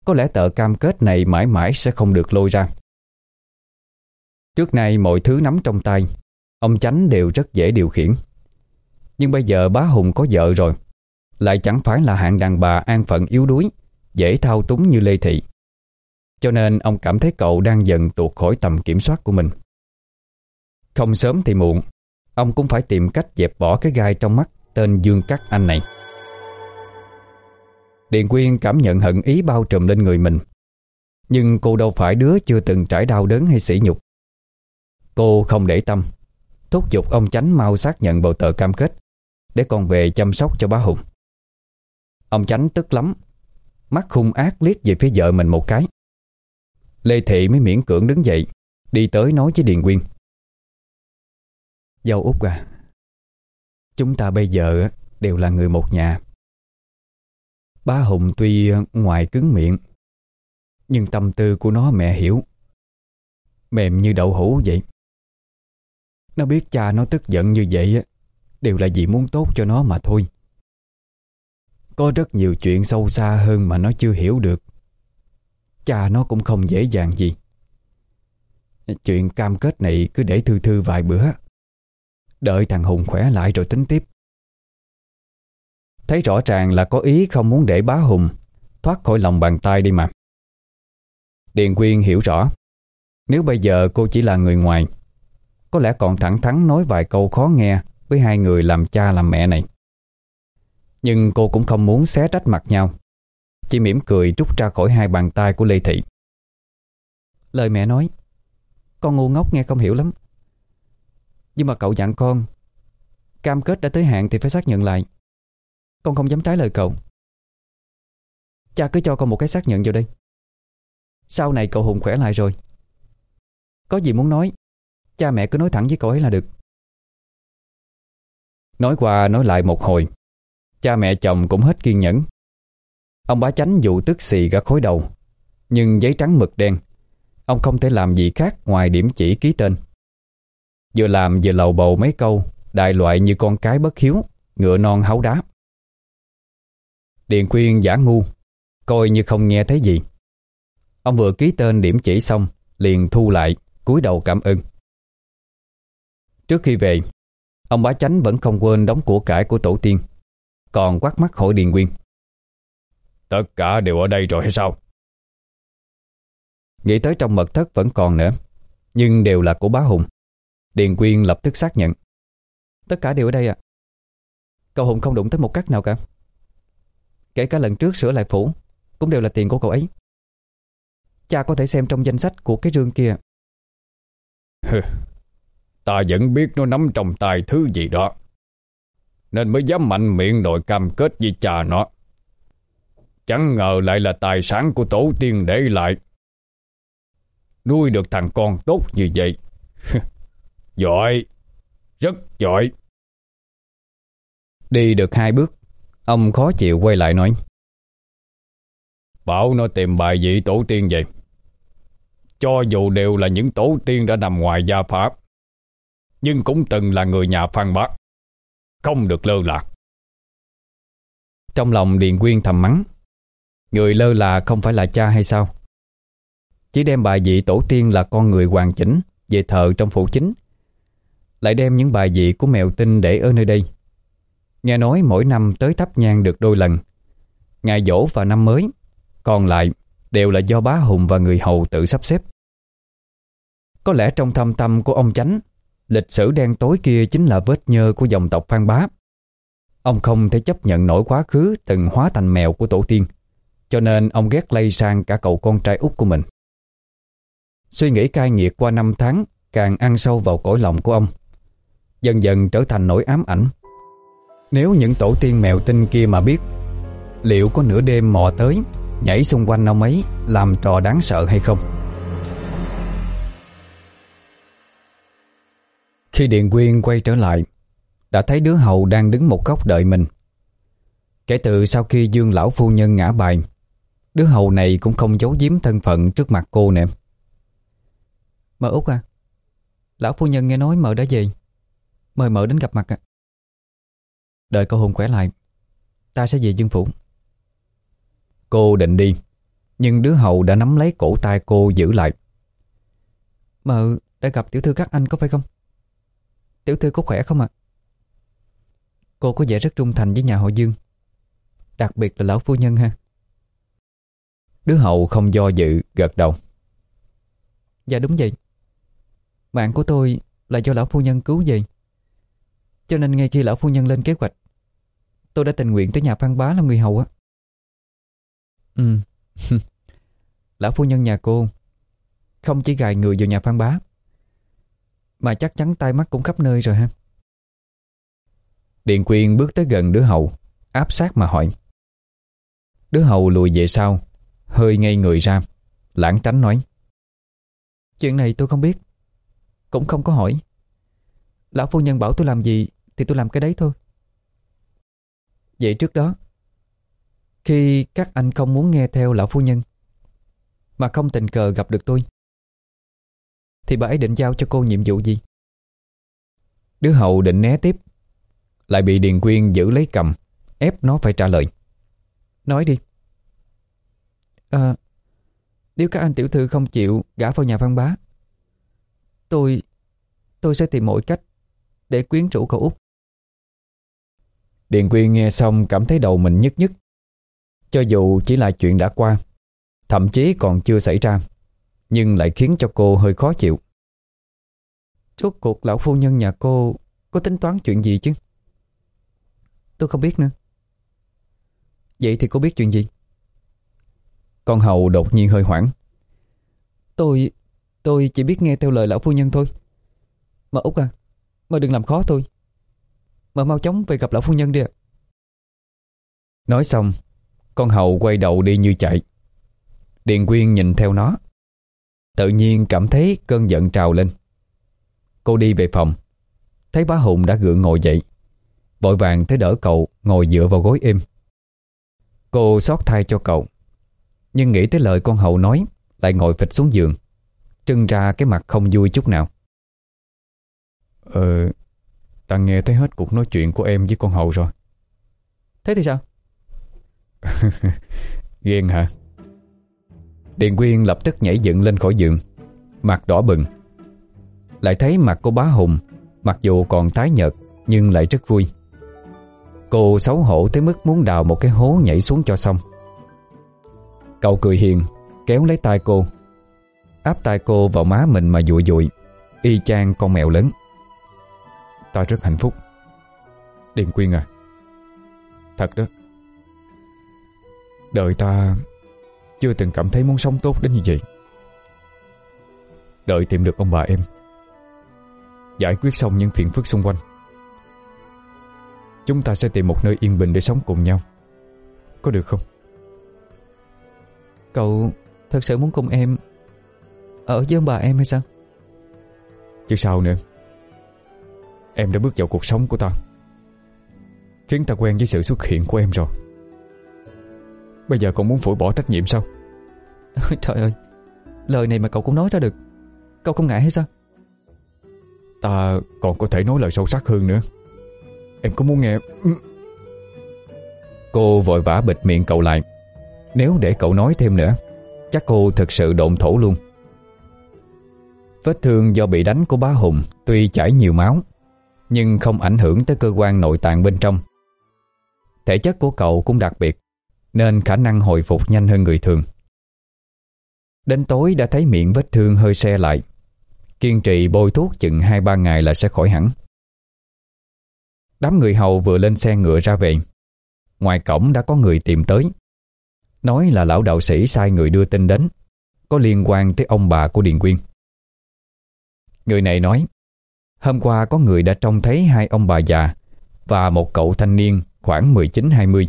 Có lẽ tờ cam kết này mãi mãi sẽ không được lôi ra. Trước nay mọi thứ nắm trong tay, Ông Chánh đều rất dễ điều khiển. Nhưng bây giờ bá Hùng có vợ rồi, Lại chẳng phải là hạng đàn bà an phận yếu đuối, Dễ thao túng như Lê Thị. Cho nên ông cảm thấy cậu đang dần tuột khỏi tầm kiểm soát của mình. Không sớm thì muộn Ông cũng phải tìm cách dẹp bỏ cái gai trong mắt Tên Dương Cắt Anh này. Điền Quyên cảm nhận hận ý bao trùm lên người mình. Nhưng cô đâu phải đứa chưa từng trải đau đớn hay sỉ nhục. Cô không để tâm. Thúc giục ông Chánh mau xác nhận bầu tờ cam kết, Để con về chăm sóc cho bá Hùng. Ông Chánh tức lắm. Mắt hung ác liếc về phía vợ mình một cái. Lê Thị mới miễn cưỡng đứng dậy, Đi tới nói với Điền Quyên. Dâu út à Chúng ta bây giờ đều là người một nhà. Bá Hùng tuy ngoài cứng miệng, Nhưng tâm tư của nó mẹ hiểu. Mềm như đậu hũ vậy. Nó biết cha nó tức giận như vậy Đều là vì muốn tốt cho nó mà thôi. Có rất nhiều chuyện sâu xa hơn mà nó chưa hiểu được. Cha nó cũng không dễ dàng gì. Chuyện cam kết này cứ để thư thư vài bữa. Đợi thằng Hùng khỏe lại rồi tính tiếp. Thấy rõ ràng là có ý không muốn để bá Hùng, Thoát khỏi lòng bàn tay đi mà. Điền Quyên hiểu rõ, Nếu bây giờ cô chỉ là người ngoài, Có lẽ còn thẳng thắn nói vài câu khó nghe Với hai người làm cha làm mẹ này. Nhưng cô cũng không muốn xé rách mặt nhau, Chỉ mỉm cười rút ra khỏi hai bàn tay của Lê Thị. Lời mẹ nói, Con ngu ngốc nghe không hiểu lắm nhưng mà cậu dặn con, Cam kết đã tới hạn thì phải xác nhận lại. Con không dám trái lời cậu. Cha cứ cho con một cái xác nhận vào đây. Sau này cậu Hùng khỏe lại rồi. Có gì muốn nói, Cha mẹ cứ nói thẳng với cậu ấy là được. Nói qua nói lại một hồi, Cha mẹ chồng cũng hết kiên nhẫn. Ông bá chánh dụ tức xì ra khối đầu, Nhưng giấy trắng mực đen, Ông không thể làm gì khác ngoài điểm chỉ ký tên. Vừa làm vừa lầu bầu mấy câu Đại loại như con cái bất hiếu Ngựa non háu đá. Điền khuyên giả ngu Coi như không nghe thấy gì. Ông vừa ký tên điểm chỉ xong Liền thu lại cúi đầu cảm ơn. Trước khi về Ông bá chánh vẫn không quên đóng của cải của tổ tiên Còn quát mắt hỏi Điền Quyên. Tất cả đều ở đây rồi hay sao? Nghĩ tới trong mật thất vẫn còn nữa Nhưng đều là của bá Hùng Điền Quyên lập tức xác nhận. Tất cả đều ở đây ạ. Cậu Hùng không đụng tới một cắt nào cả. Kể cả lần trước sửa lại phủ, Cũng đều là tiền của cậu ấy. Cha có thể xem trong danh sách của cái rương kia. Ta vẫn biết nó nắm trong tay thứ gì đó. Nên mới dám mạnh miệng đòi cam kết với cha nó. Chẳng ngờ lại là tài sản của tổ tiên để lại. Nuôi được thằng con tốt như vậy. Giỏi. Rất giỏi. Đi được hai bước, Ông khó chịu quay lại nói. Bảo nó tìm bài vị tổ tiên vậy. Cho dù đều là những tổ tiên đã nằm ngoài gia pháp Nhưng cũng từng là người nhà phan bác. Không được lơ là. Trong lòng Điền Quyên thầm mắng. Người lơ là không phải là cha hay sao? Chỉ đem bài vị tổ tiên là con người hoàn chỉnh, Về thờ trong phủ chính. Lại đem những bài vị của mèo tinh để ở nơi đây. Nghe nói mỗi năm tới thắp nhang được đôi lần. Ngày dỗ và năm mới, Còn lại đều là do bá Hùng và người hầu tự sắp xếp. Có lẽ trong thâm tâm của ông Chánh, Lịch sử đen tối kia chính là vết nhơ của dòng tộc Phan Bá. Ông không thể chấp nhận nổi quá khứ từng hóa thành mèo của tổ tiên, Cho nên ông ghét lây sang cả cậu con trai út của mình. Suy nghĩ cai nghiệt qua năm tháng, Càng ăn sâu vào cõi lòng của ông. Dần dần trở thành nỗi ám ảnh. Nếu những tổ tiên mèo tinh kia mà biết, Liệu có nửa đêm mò tới, Nhảy xung quanh ông ấy Làm trò đáng sợ hay không? Khi Điện Quyên quay trở lại, Đã thấy đứa hầu đang đứng một góc đợi mình. Kể từ sau khi Dương Lão Phu Nhân ngã bài, Đứa hầu này cũng không giấu giếm thân phận trước mặt cô nè. Mợ Út à Lão Phu Nhân nghe nói mợ đã về. Mời mở đến gặp mặt ạ. Đợi cậu Hùng khỏe lại, Ta sẽ về Dương Phủ. Cô định đi, Nhưng đứa hậu đã nắm lấy cổ tay cô giữ lại. Mợ, đã gặp tiểu thư các anh có phải không? Tiểu thư có khỏe không ạ? Cô có vẻ rất trung thành với nhà họ Dương, Đặc biệt là lão phu nhân ha. Đứa hậu không do dự, gật đầu. Dạ đúng vậy. Mạng của tôi là do lão phu nhân cứu về cho nên ngay khi lão phu nhân lên kế hoạch Tôi đã tình nguyện tới nhà Phan Bá làm người hầu á. Ừ. Lão phu nhân nhà cô Không chỉ gài người vào nhà Phan Bá Mà chắc chắn tai mắt cũng khắp nơi rồi ha. Điện Quyên bước tới gần đứa hầu Áp sát mà hỏi. Đứa hầu lùi về sau Hơi ngây người ra Lãng tránh nói. Chuyện này tôi không biết Cũng không có hỏi. Lão phu nhân bảo tôi làm gì thì tôi làm cái đấy thôi. Vậy trước đó, Khi các anh không muốn nghe theo lão phu nhân, Mà không tình cờ gặp được tôi, Thì bà ấy định giao cho cô nhiệm vụ gì? Đứa hậu định né tiếp, Lại bị Điền Quyên giữ lấy cầm, Ép nó phải trả lời. Nói đi. À Nếu các anh tiểu thư không chịu gả vào nhà văn bá, Tôi Tôi sẽ tìm mọi cách Để quyến rũ cậu út. Điền Quyên nghe xong cảm thấy đầu mình nhức nhức. Cho dù chỉ là chuyện đã qua, thậm chí còn chưa xảy ra, nhưng lại khiến cho cô hơi khó chịu. Rốt cuộc lão phu nhân nhà cô có tính toán chuyện gì chứ? Tôi không biết nữa. Vậy thì cô biết chuyện gì? Con hầu đột nhiên hơi hoảng. Tôi, tôi chỉ biết nghe theo lời lão phu nhân thôi. Mà Út à, mà đừng làm khó tôi. Mà mau chóng về gặp lão phu nhân đi ạ. Nói xong, Con hầu quay đầu đi như chạy. Điền Quyên nhìn theo nó. Tự nhiên cảm thấy cơn giận trào lên. Cô đi về phòng. Thấy bá Hùng đã gượng ngồi dậy. Vội vàng tới đỡ cậu, Ngồi dựa vào gối êm. Cô xót thai cho cậu. Nhưng nghĩ tới lời con hậu nói, Lại ngồi phịch xuống giường. Trưng ra cái mặt không vui chút nào. Ờ Ta nghe thấy hết cuộc nói chuyện của em với con hầu rồi. Thế thì sao? Ghen hả? Điền Quyên lập tức nhảy dựng lên khỏi giường Mặt đỏ bừng. Lại thấy mặt cô bá hùng Mặc dù còn tái nhợt Nhưng lại rất vui. Cô xấu hổ tới mức muốn đào một cái hố nhảy xuống cho xong. Cậu cười hiền Kéo lấy tay cô. Áp tay cô vào má mình mà dụi dụi Y chang con mèo lớn Ta rất hạnh phúc. Điền Quyên à Thật đó. Đời ta Chưa từng cảm thấy muốn sống tốt đến như vậy. Đợi tìm được ông bà em. Giải quyết xong những phiền phức xung quanh. Chúng ta sẽ tìm một nơi yên bình để sống cùng nhau. Có được không? Cậu thật sự muốn cùng em Ở với ông bà em hay sao? Chứ sao nữa Em đã bước vào cuộc sống của ta Khiến ta quen với sự xuất hiện của em rồi. Bây giờ còn muốn phủi bỏ trách nhiệm sao? Trời ơi Lời này mà cậu cũng nói ra được. Cậu không ngại hay sao? Ta còn có thể nói lời sâu sắc hơn nữa. Em có muốn nghe. Cô vội vã bịt miệng cậu lại. Nếu để cậu nói thêm nữa Chắc cô thực sự độn thổ luôn. Vết thương do bị đánh của bá Hùng Tuy chảy nhiều máu nhưng không ảnh hưởng tới cơ quan nội tạng bên trong. Thể chất của cậu cũng đặc biệt, Nên khả năng hồi phục nhanh hơn người thường. Đến tối đã thấy miệng vết thương hơi xe lại. Kiên trì bôi thuốc chừng 2-3 ngày là sẽ khỏi hẳn. Đám người hầu vừa lên xe ngựa ra về. Ngoài cổng đã có người tìm tới. Nói là lão đạo sĩ sai người đưa tin đến. Có liên quan tới ông bà của Điền Quyên. Người này nói Hôm qua có người đã trông thấy hai ông bà già Và một cậu thanh niên khoảng 19-20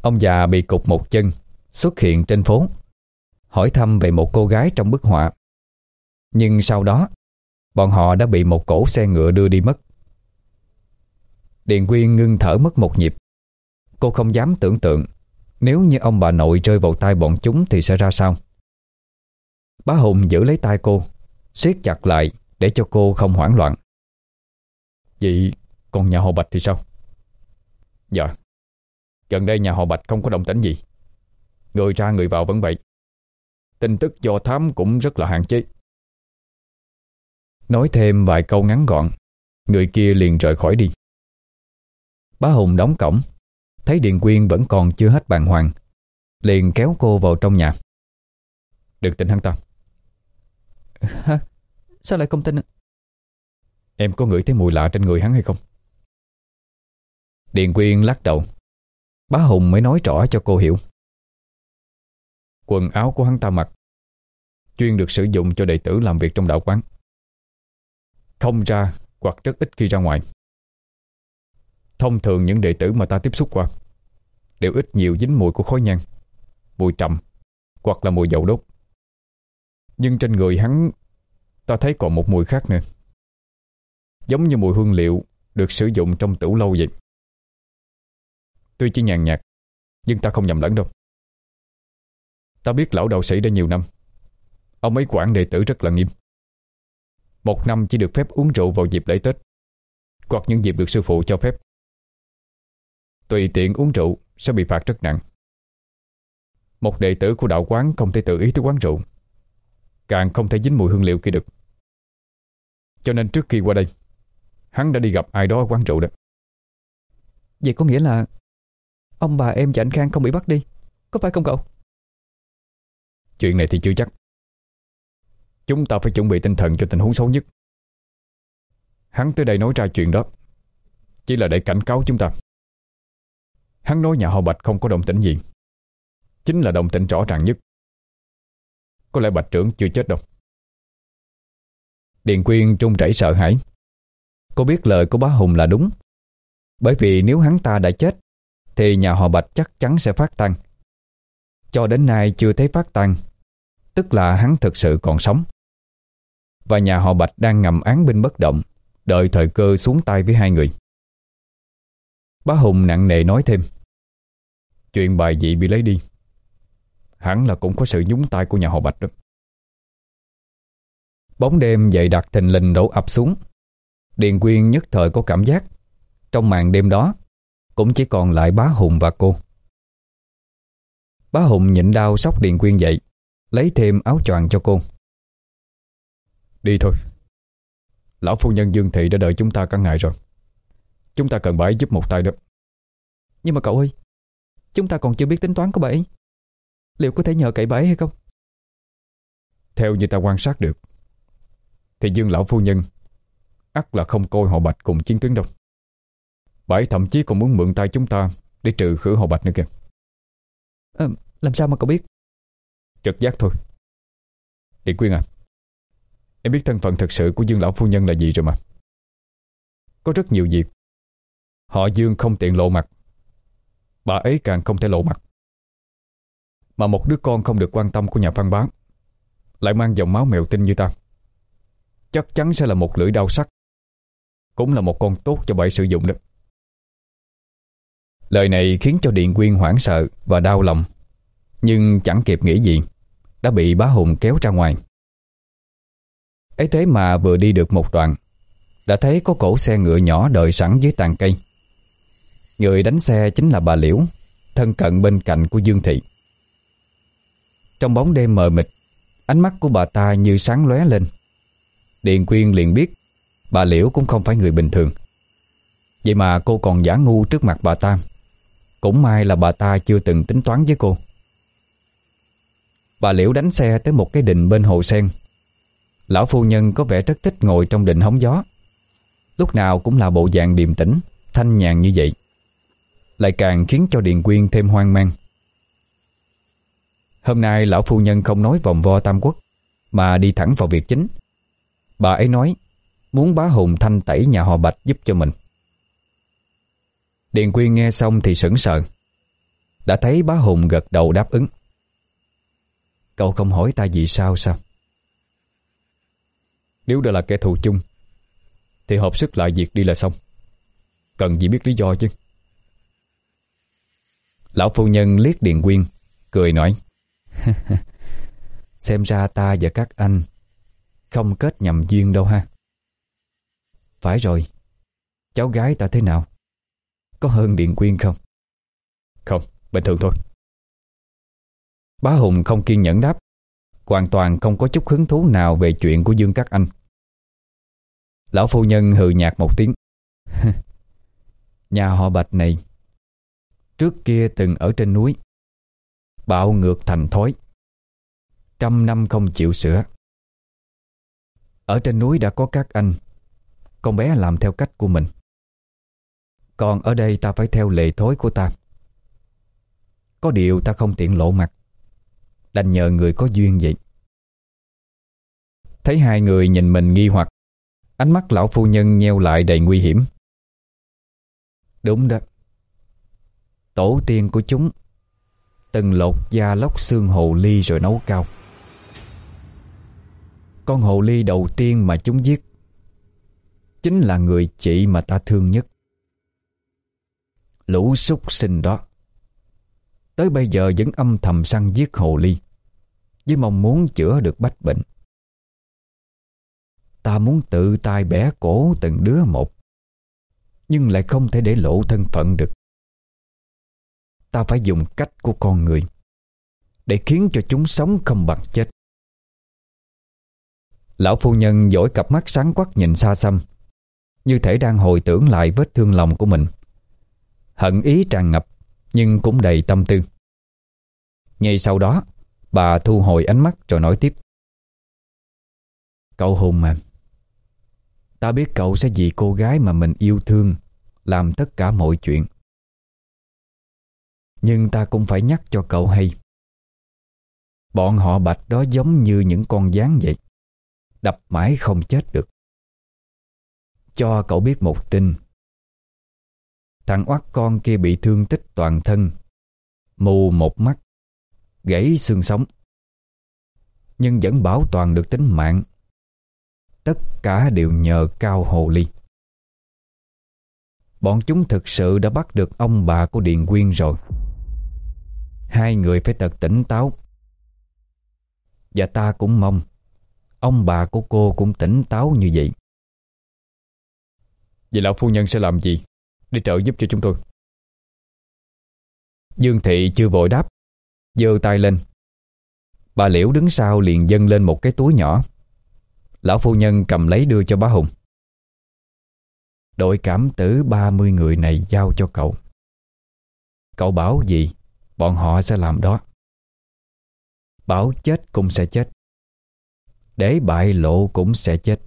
Ông già bị cục một chân, Xuất hiện trên phố, Hỏi thăm về một cô gái trong bức họa. Nhưng sau đó, Bọn họ đã bị một cổ xe ngựa đưa đi mất. Điền Quyên ngưng thở mất một nhịp. Cô không dám tưởng tượng, Nếu như ông bà nội rơi vào tay bọn chúng Thì sẽ ra sao? Bá Hùng giữ lấy tay cô, siết chặt lại để cho cô không hoảng loạn. Vậy còn nhà họ Bạch thì sao? Dạ Gần đây nhà họ Bạch không có động tĩnh gì. Người ra người vào vẫn vậy. Tin tức do thám cũng rất là hạn chế. Nói thêm vài câu ngắn gọn, Người kia liền rời khỏi đi. Bá Hùng đóng cổng, Thấy Điền Quyên vẫn còn chưa hết bàng hoàng, Liền kéo cô vào trong nhà. Được tin hắn ta. Hả? Sao lại không tin Em có ngửi thấy mùi lạ trên người hắn hay không? Điền Quyên lắc đầu. Bá Hùng mới nói rõ cho cô hiểu. Quần áo của hắn ta mặc, Chuyên được sử dụng cho đệ tử làm việc trong đạo quán. Không ra hoặc rất ít khi ra ngoài. Thông thường những đệ tử mà ta tiếp xúc qua, Đều ít nhiều dính mùi của khói nhang, Mùi trầm, Hoặc là mùi dầu đốt. Nhưng trên người hắn Ta thấy còn một mùi khác nữa. Giống như mùi hương liệu Được sử dụng trong tủ lâu vậy. Tuy chỉ nhàn nhạt, Nhưng ta không nhầm lẫn đâu. Ta biết lão đạo sĩ đã nhiều năm. Ông ấy quản đệ tử rất là nghiêm. Một năm chỉ được phép uống rượu vào dịp lễ Tết, Hoặc những dịp được sư phụ cho phép. Tùy tiện uống rượu Sẽ bị phạt rất nặng. Một đệ tử của đạo quán không thể tự ý tới quán rượu, Càng không thể dính mùi hương liệu kia được. Cho nên trước khi qua đây Hắn đã đi gặp ai đó ở quán rượu đó. Vậy có nghĩa là Ông bà em và anh Khang không bị bắt đi? Có phải không cậu? Chuyện này thì chưa chắc. Chúng ta phải chuẩn bị tinh thần cho tình huống xấu nhất. Hắn tới đây nói ra chuyện đó Chỉ là để cảnh cáo chúng ta. Hắn nói nhà họ Bạch không có động tĩnh gì Chính là động tĩnh rõ ràng nhất. Có lẽ Bạch trưởng chưa chết đâu Điền Quyên trung chảy sợ hãi. Cô biết lời của bá Hùng là đúng. Bởi vì nếu hắn ta đã chết, Thì nhà họ Bạch chắc chắn sẽ phát tăng Cho đến nay chưa thấy phát tăng Tức là hắn thực sự còn sống. Và nhà họ Bạch đang ngầm án binh bất động, Đợi thời cơ xuống tay với hai người. Bá Hùng nặng nề nói thêm. Chuyện bài dị bị lấy đi. Hẳn là cũng có sự nhúng tay của nhà họ Bạch đó. Bóng đêm dậy đặt thình lình đổ ập xuống. Điền Quyên nhất thời có cảm giác, Trong màn đêm đó, Cũng chỉ còn lại bá Hùng và cô. Bá Hùng nhịn đau sóc Điền Quyên dậy, Lấy thêm áo choàng cho cô. Đi thôi. Lão phu nhân Dương Thị đã đợi chúng ta cả ngày rồi. Chúng ta cần bà ấy giúp một tay đó. Nhưng mà cậu ơi, Chúng ta còn chưa biết tính toán của bà ấy. Liệu có thể nhờ cậy bà ấy hay không? Theo như ta quan sát được thì Dương Lão Phu Nhân ắt là không coi họ Bạch cùng chiến tuyến đâu. Bà ấy thậm chí còn muốn mượn tay chúng ta Để trừ khử họ Bạch nữa kìa. À, Làm sao mà cậu biết? Trực giác thôi. Điện Quyên à Em biết thân phận thật sự của Dương Lão Phu Nhân là gì rồi mà. Có rất nhiều việc Họ Dương không tiện lộ mặt Bà ấy càng không thể lộ mặt. Mà một đứa con không được quan tâm của nhà văn bá Lại mang dòng máu mèo tinh như ta Chắc chắn sẽ là một lưỡi đau sắc. Cũng là một con tốt cho bảy sử dụng đó. Lời này khiến cho Điện Quyên hoảng sợ và đau lòng. Nhưng chẳng kịp nghĩ gì, Đã bị bá Hùng kéo ra ngoài. Ấy thế mà vừa đi được một đoạn, Đã thấy có cổ xe ngựa nhỏ đợi sẵn dưới tàn cây. Người đánh xe chính là bà Liễu, Thân cận bên cạnh của Dương Thị. Trong bóng đêm mờ mịt, Ánh mắt của bà ta như sáng lóe lên điền Quyên liền biết, Bà Liễu cũng không phải người bình thường. Vậy mà cô còn giả ngu trước mặt bà ta. Cũng may là bà ta chưa từng tính toán với cô. Bà Liễu đánh xe tới một cái đình bên hồ sen. Lão phu nhân có vẻ rất thích ngồi trong đình hóng gió. Lúc nào cũng là bộ dạng điềm tĩnh, Thanh nhàn như vậy. Lại càng khiến cho Điền Quyên thêm hoang mang. Hôm nay lão phu nhân không nói vòng vo tam quốc, Mà đi thẳng vào việc chính. Bà ấy nói, Muốn bá hùng thanh tẩy nhà họ Bạch giúp cho mình. Điền Quyên nghe xong thì sững sờ, Đã thấy bá hùng gật đầu đáp ứng. Cậu không hỏi ta gì sao sao? Nếu đã là kẻ thù chung, Thì hợp sức lại việc đi là xong. Cần gì biết lý do chứ? Lão phu nhân liếc Điền Quyên, Cười nói, Xem ra ta và các anh không kết nhầm duyên đâu ha. Phải rồi. Cháu gái ta thế nào? Có hơn Điện Quyên không? Không, bình thường thôi. Bá Hùng không kiên nhẫn đáp. Hoàn toàn không có chút hứng thú nào Về chuyện của Dương Các Anh. Lão phu nhân hừ nhạt một tiếng. Nhà họ Bạch này Trước kia từng ở trên núi Bạo ngược thành thói. Trăm năm không chịu sửa. Ở trên núi đã có các anh. Con bé làm theo cách của mình. Còn ở đây ta phải theo lệ thói của ta. Có điều ta không tiện lộ mặt. Đành nhờ người có duyên vậy. Thấy hai người nhìn mình nghi hoặc, Ánh mắt lão phu nhân nheo lại đầy nguy hiểm. Đúng đó. Tổ tiên của chúng, Từng lột da lóc xương hồ ly rồi nấu cao. Con hồ ly đầu tiên mà chúng giết. Chính là người chị mà ta thương nhất. Lũ súc sinh đó. Tới bây giờ vẫn âm thầm săn giết hồ ly, Với mong muốn chữa được bách bệnh. Ta muốn tự tay bẻ cổ từng đứa một, Nhưng lại không thể để lộ thân phận được. Ta phải dùng cách của con người Để khiến cho chúng sống không bằng chết. Lão phu nhân dỗi cặp mắt sáng quắc nhìn xa xăm, Như thể đang hồi tưởng lại vết thương lòng của mình. Hận ý tràn ngập, Nhưng cũng đầy tâm tư. Ngay sau đó, Bà thu hồi ánh mắt rồi nói tiếp. Cậu Hùng mà. Ta biết cậu sẽ vì cô gái mà mình yêu thương, Làm tất cả mọi chuyện. Nhưng ta cũng phải nhắc cho cậu hay. Bọn họ bạch đó giống như những con gián vậy. Đập mãi không chết được. Cho cậu biết một tin. Thằng oắt con kia bị thương tích toàn thân. Mù một mắt. Gãy xương sống. Nhưng vẫn bảo toàn được tính mạng. Tất cả đều nhờ Cao Hồ Ly. Bọn chúng thực sự đã bắt được ông bà của Điền Quyên rồi. Hai người phải thật tỉnh táo. Và ta cũng mong Ông bà của cô cũng tỉnh táo như vậy. Vậy lão phu nhân sẽ làm gì Để trợ giúp cho chúng tôi? Dương Thị chưa vội đáp giơ tay lên. Bà Liễu đứng sau liền dâng lên một cái túi nhỏ. Lão phu nhân cầm lấy đưa cho bá Hùng. Đội cảm tử 30 người này giao cho cậu. Cậu bảo gì Bọn họ sẽ làm đó. Bảo chết cũng sẽ chết để bại lộ cũng sẽ chết.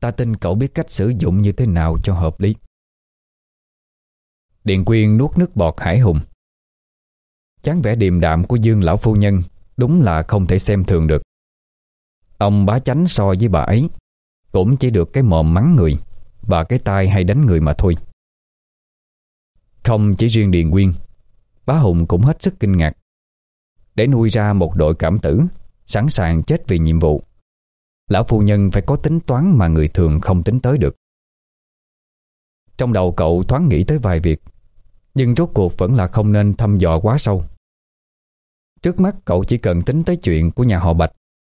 Ta tin cậu biết cách sử dụng như thế nào cho hợp lý. Điện quyên nuốt nước bọt hải hùng. Chán vẻ điềm đạm của Dương lão phu nhân Đúng là không thể xem thường được. Ông bá chánh so với bà ấy Cũng chỉ được cái mồm mắng người Và cái tai hay đánh người mà thôi. Không chỉ riêng Điền Quyên, Bá Hùng cũng hết sức kinh ngạc. Để nuôi ra một đội cảm tử Sẵn sàng chết vì nhiệm vụ. Lão phu nhân phải có tính toán Mà người thường không tính tới được. Trong đầu cậu thoáng nghĩ tới vài việc, Nhưng rốt cuộc vẫn là không nên thăm dò quá sâu. Trước mắt cậu chỉ cần tính tới chuyện của nhà họ Bạch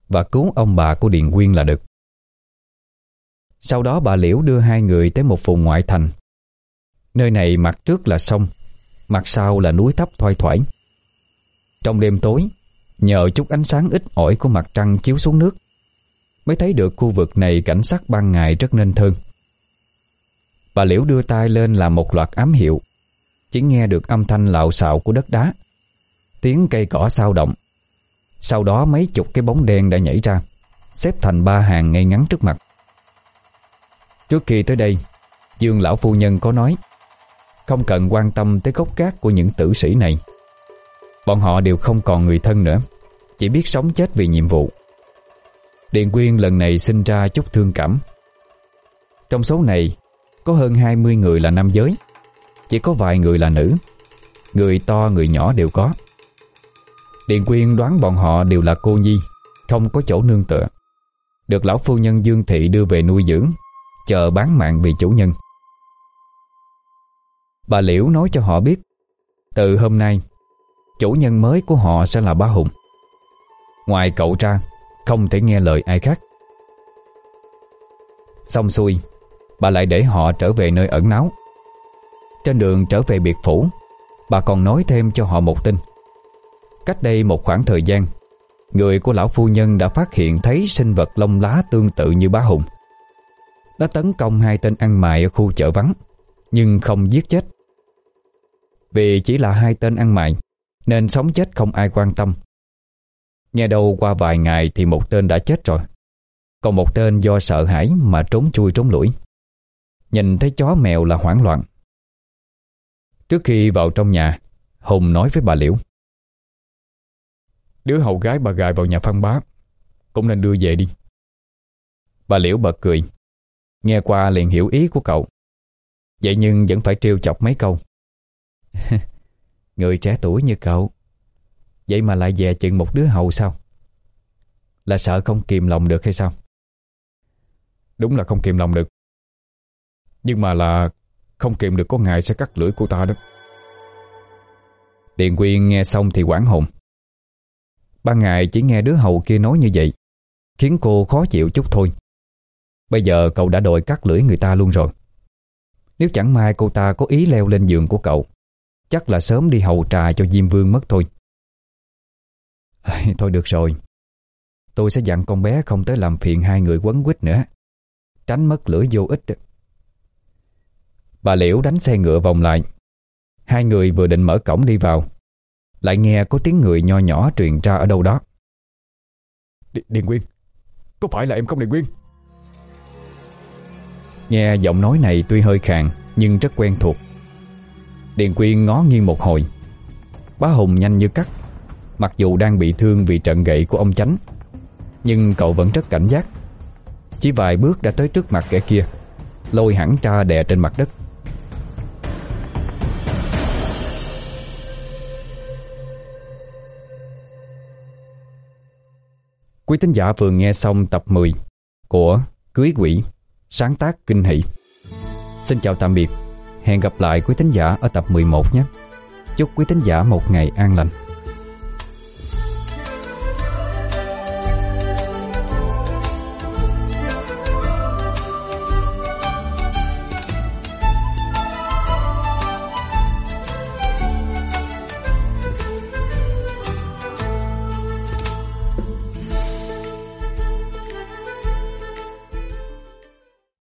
Và cứu ông bà của Điền Quyên là được. Sau đó bà Liễu đưa hai người tới một vùng ngoại thành. Nơi này mặt trước là sông, Mặt sau là núi thấp thoai thoải. Trong đêm tối Nhờ chút ánh sáng ít ỏi của mặt trăng chiếu xuống nước, Mới thấy được khu vực này cảnh sắc ban ngày rất nên thơ. Bà Liễu đưa tay lên làm một loạt ám hiệu, Chỉ nghe được âm thanh lạo xạo của đất đá, Tiếng cây cỏ sao động. Sau đó mấy chục cái bóng đen đã nhảy ra, Xếp thành ba hàng ngay ngắn trước mặt. Trước khi tới đây, Dương lão phu nhân có nói, Không cần quan tâm tới gốc gác của những tử sĩ này. Bọn họ đều không còn người thân nữa, Chỉ biết sống chết vì nhiệm vụ. Điện Quyên lần này sinh ra chút thương cảm. Trong số này, Có hơn 20 người là nam giới, Chỉ có vài người là nữ. Người to, người nhỏ đều có. Điện Quyên đoán bọn họ đều là cô nhi, Không có chỗ nương tựa. Được lão phu nhân Dương Thị đưa về nuôi dưỡng, Chờ bán mạng vì chủ nhân. Bà Liễu nói cho họ biết, Từ hôm nay Chủ nhân mới của họ sẽ là ba Hùng. Ngoài cậu ra, Không thể nghe lời ai khác. Xong xuôi, Bà lại để họ trở về nơi ẩn náu. Trên đường trở về biệt phủ, Bà còn nói thêm cho họ một tin. Cách đây một khoảng thời gian, Người của lão phu nhân đã phát hiện thấy sinh vật lông lá tương tự như bá hùng. Nó tấn công hai tên ăn mày ở khu chợ vắng, Nhưng không giết chết. Vì chỉ là hai tên ăn mày nên sống chết không ai quan tâm. Nghe đâu qua vài ngày thì một tên đã chết rồi. Còn một tên do sợ hãi mà trốn chui trốn lũi Nhìn thấy chó mèo là hoảng loạn. Trước khi vào trong nhà, Hùng nói với bà Liễu. Đứa hậu gái bà gài vào nhà Phan Bá, Cũng nên đưa về đi. Bà Liễu bật cười. Nghe qua liền hiểu ý của cậu. Vậy nhưng vẫn phải trêu chọc mấy câu. Người trẻ tuổi như cậu. Vậy mà lại về chừng một đứa hầu sao? Là sợ không kìm lòng được hay sao? Đúng là không kìm lòng được. Nhưng mà là Không kìm được có ngày sẽ cắt lưỡi của ta đó. Điền Quyên nghe xong thì quảng hồn. Ban ngày chỉ nghe đứa hầu kia nói như vậy, Khiến cô khó chịu chút thôi. Bây giờ cậu đã đòi cắt lưỡi người ta luôn rồi. Nếu chẳng may cô ta có ý leo lên giường của cậu Chắc là sớm đi hầu trà cho Diêm Vương mất thôi. À, Thôi được rồi. Tôi sẽ dặn con bé không tới làm phiền hai người quấn quýt nữa. Tránh mất lưỡi vô ích. Bà Liễu đánh xe ngựa vòng lại. Hai người vừa định mở cổng đi vào. Lại nghe có tiếng người nho nhỏ truyền ra ở đâu đó. Điền Quyên Có phải là em không Điền Quyên? Nghe giọng nói này tuy hơi khàn Nhưng rất quen thuộc Điền Quyên ngó nghiêng một hồi. Bá Hùng nhanh như cắt Mặc dù đang bị thương vì trận gậy của ông Chánh Nhưng cậu vẫn rất cảnh giác. Chỉ vài bước đã tới trước mặt kẻ kia Lôi hẳn tra đè trên mặt đất. Quý tín giả vừa nghe xong tập 10 của Cưới Quỷ, sáng tác kinh hỷ. Xin chào tạm biệt, hẹn gặp lại quý thính giả ở tập 11 nhé. Chúc quý thính giả một ngày an lành.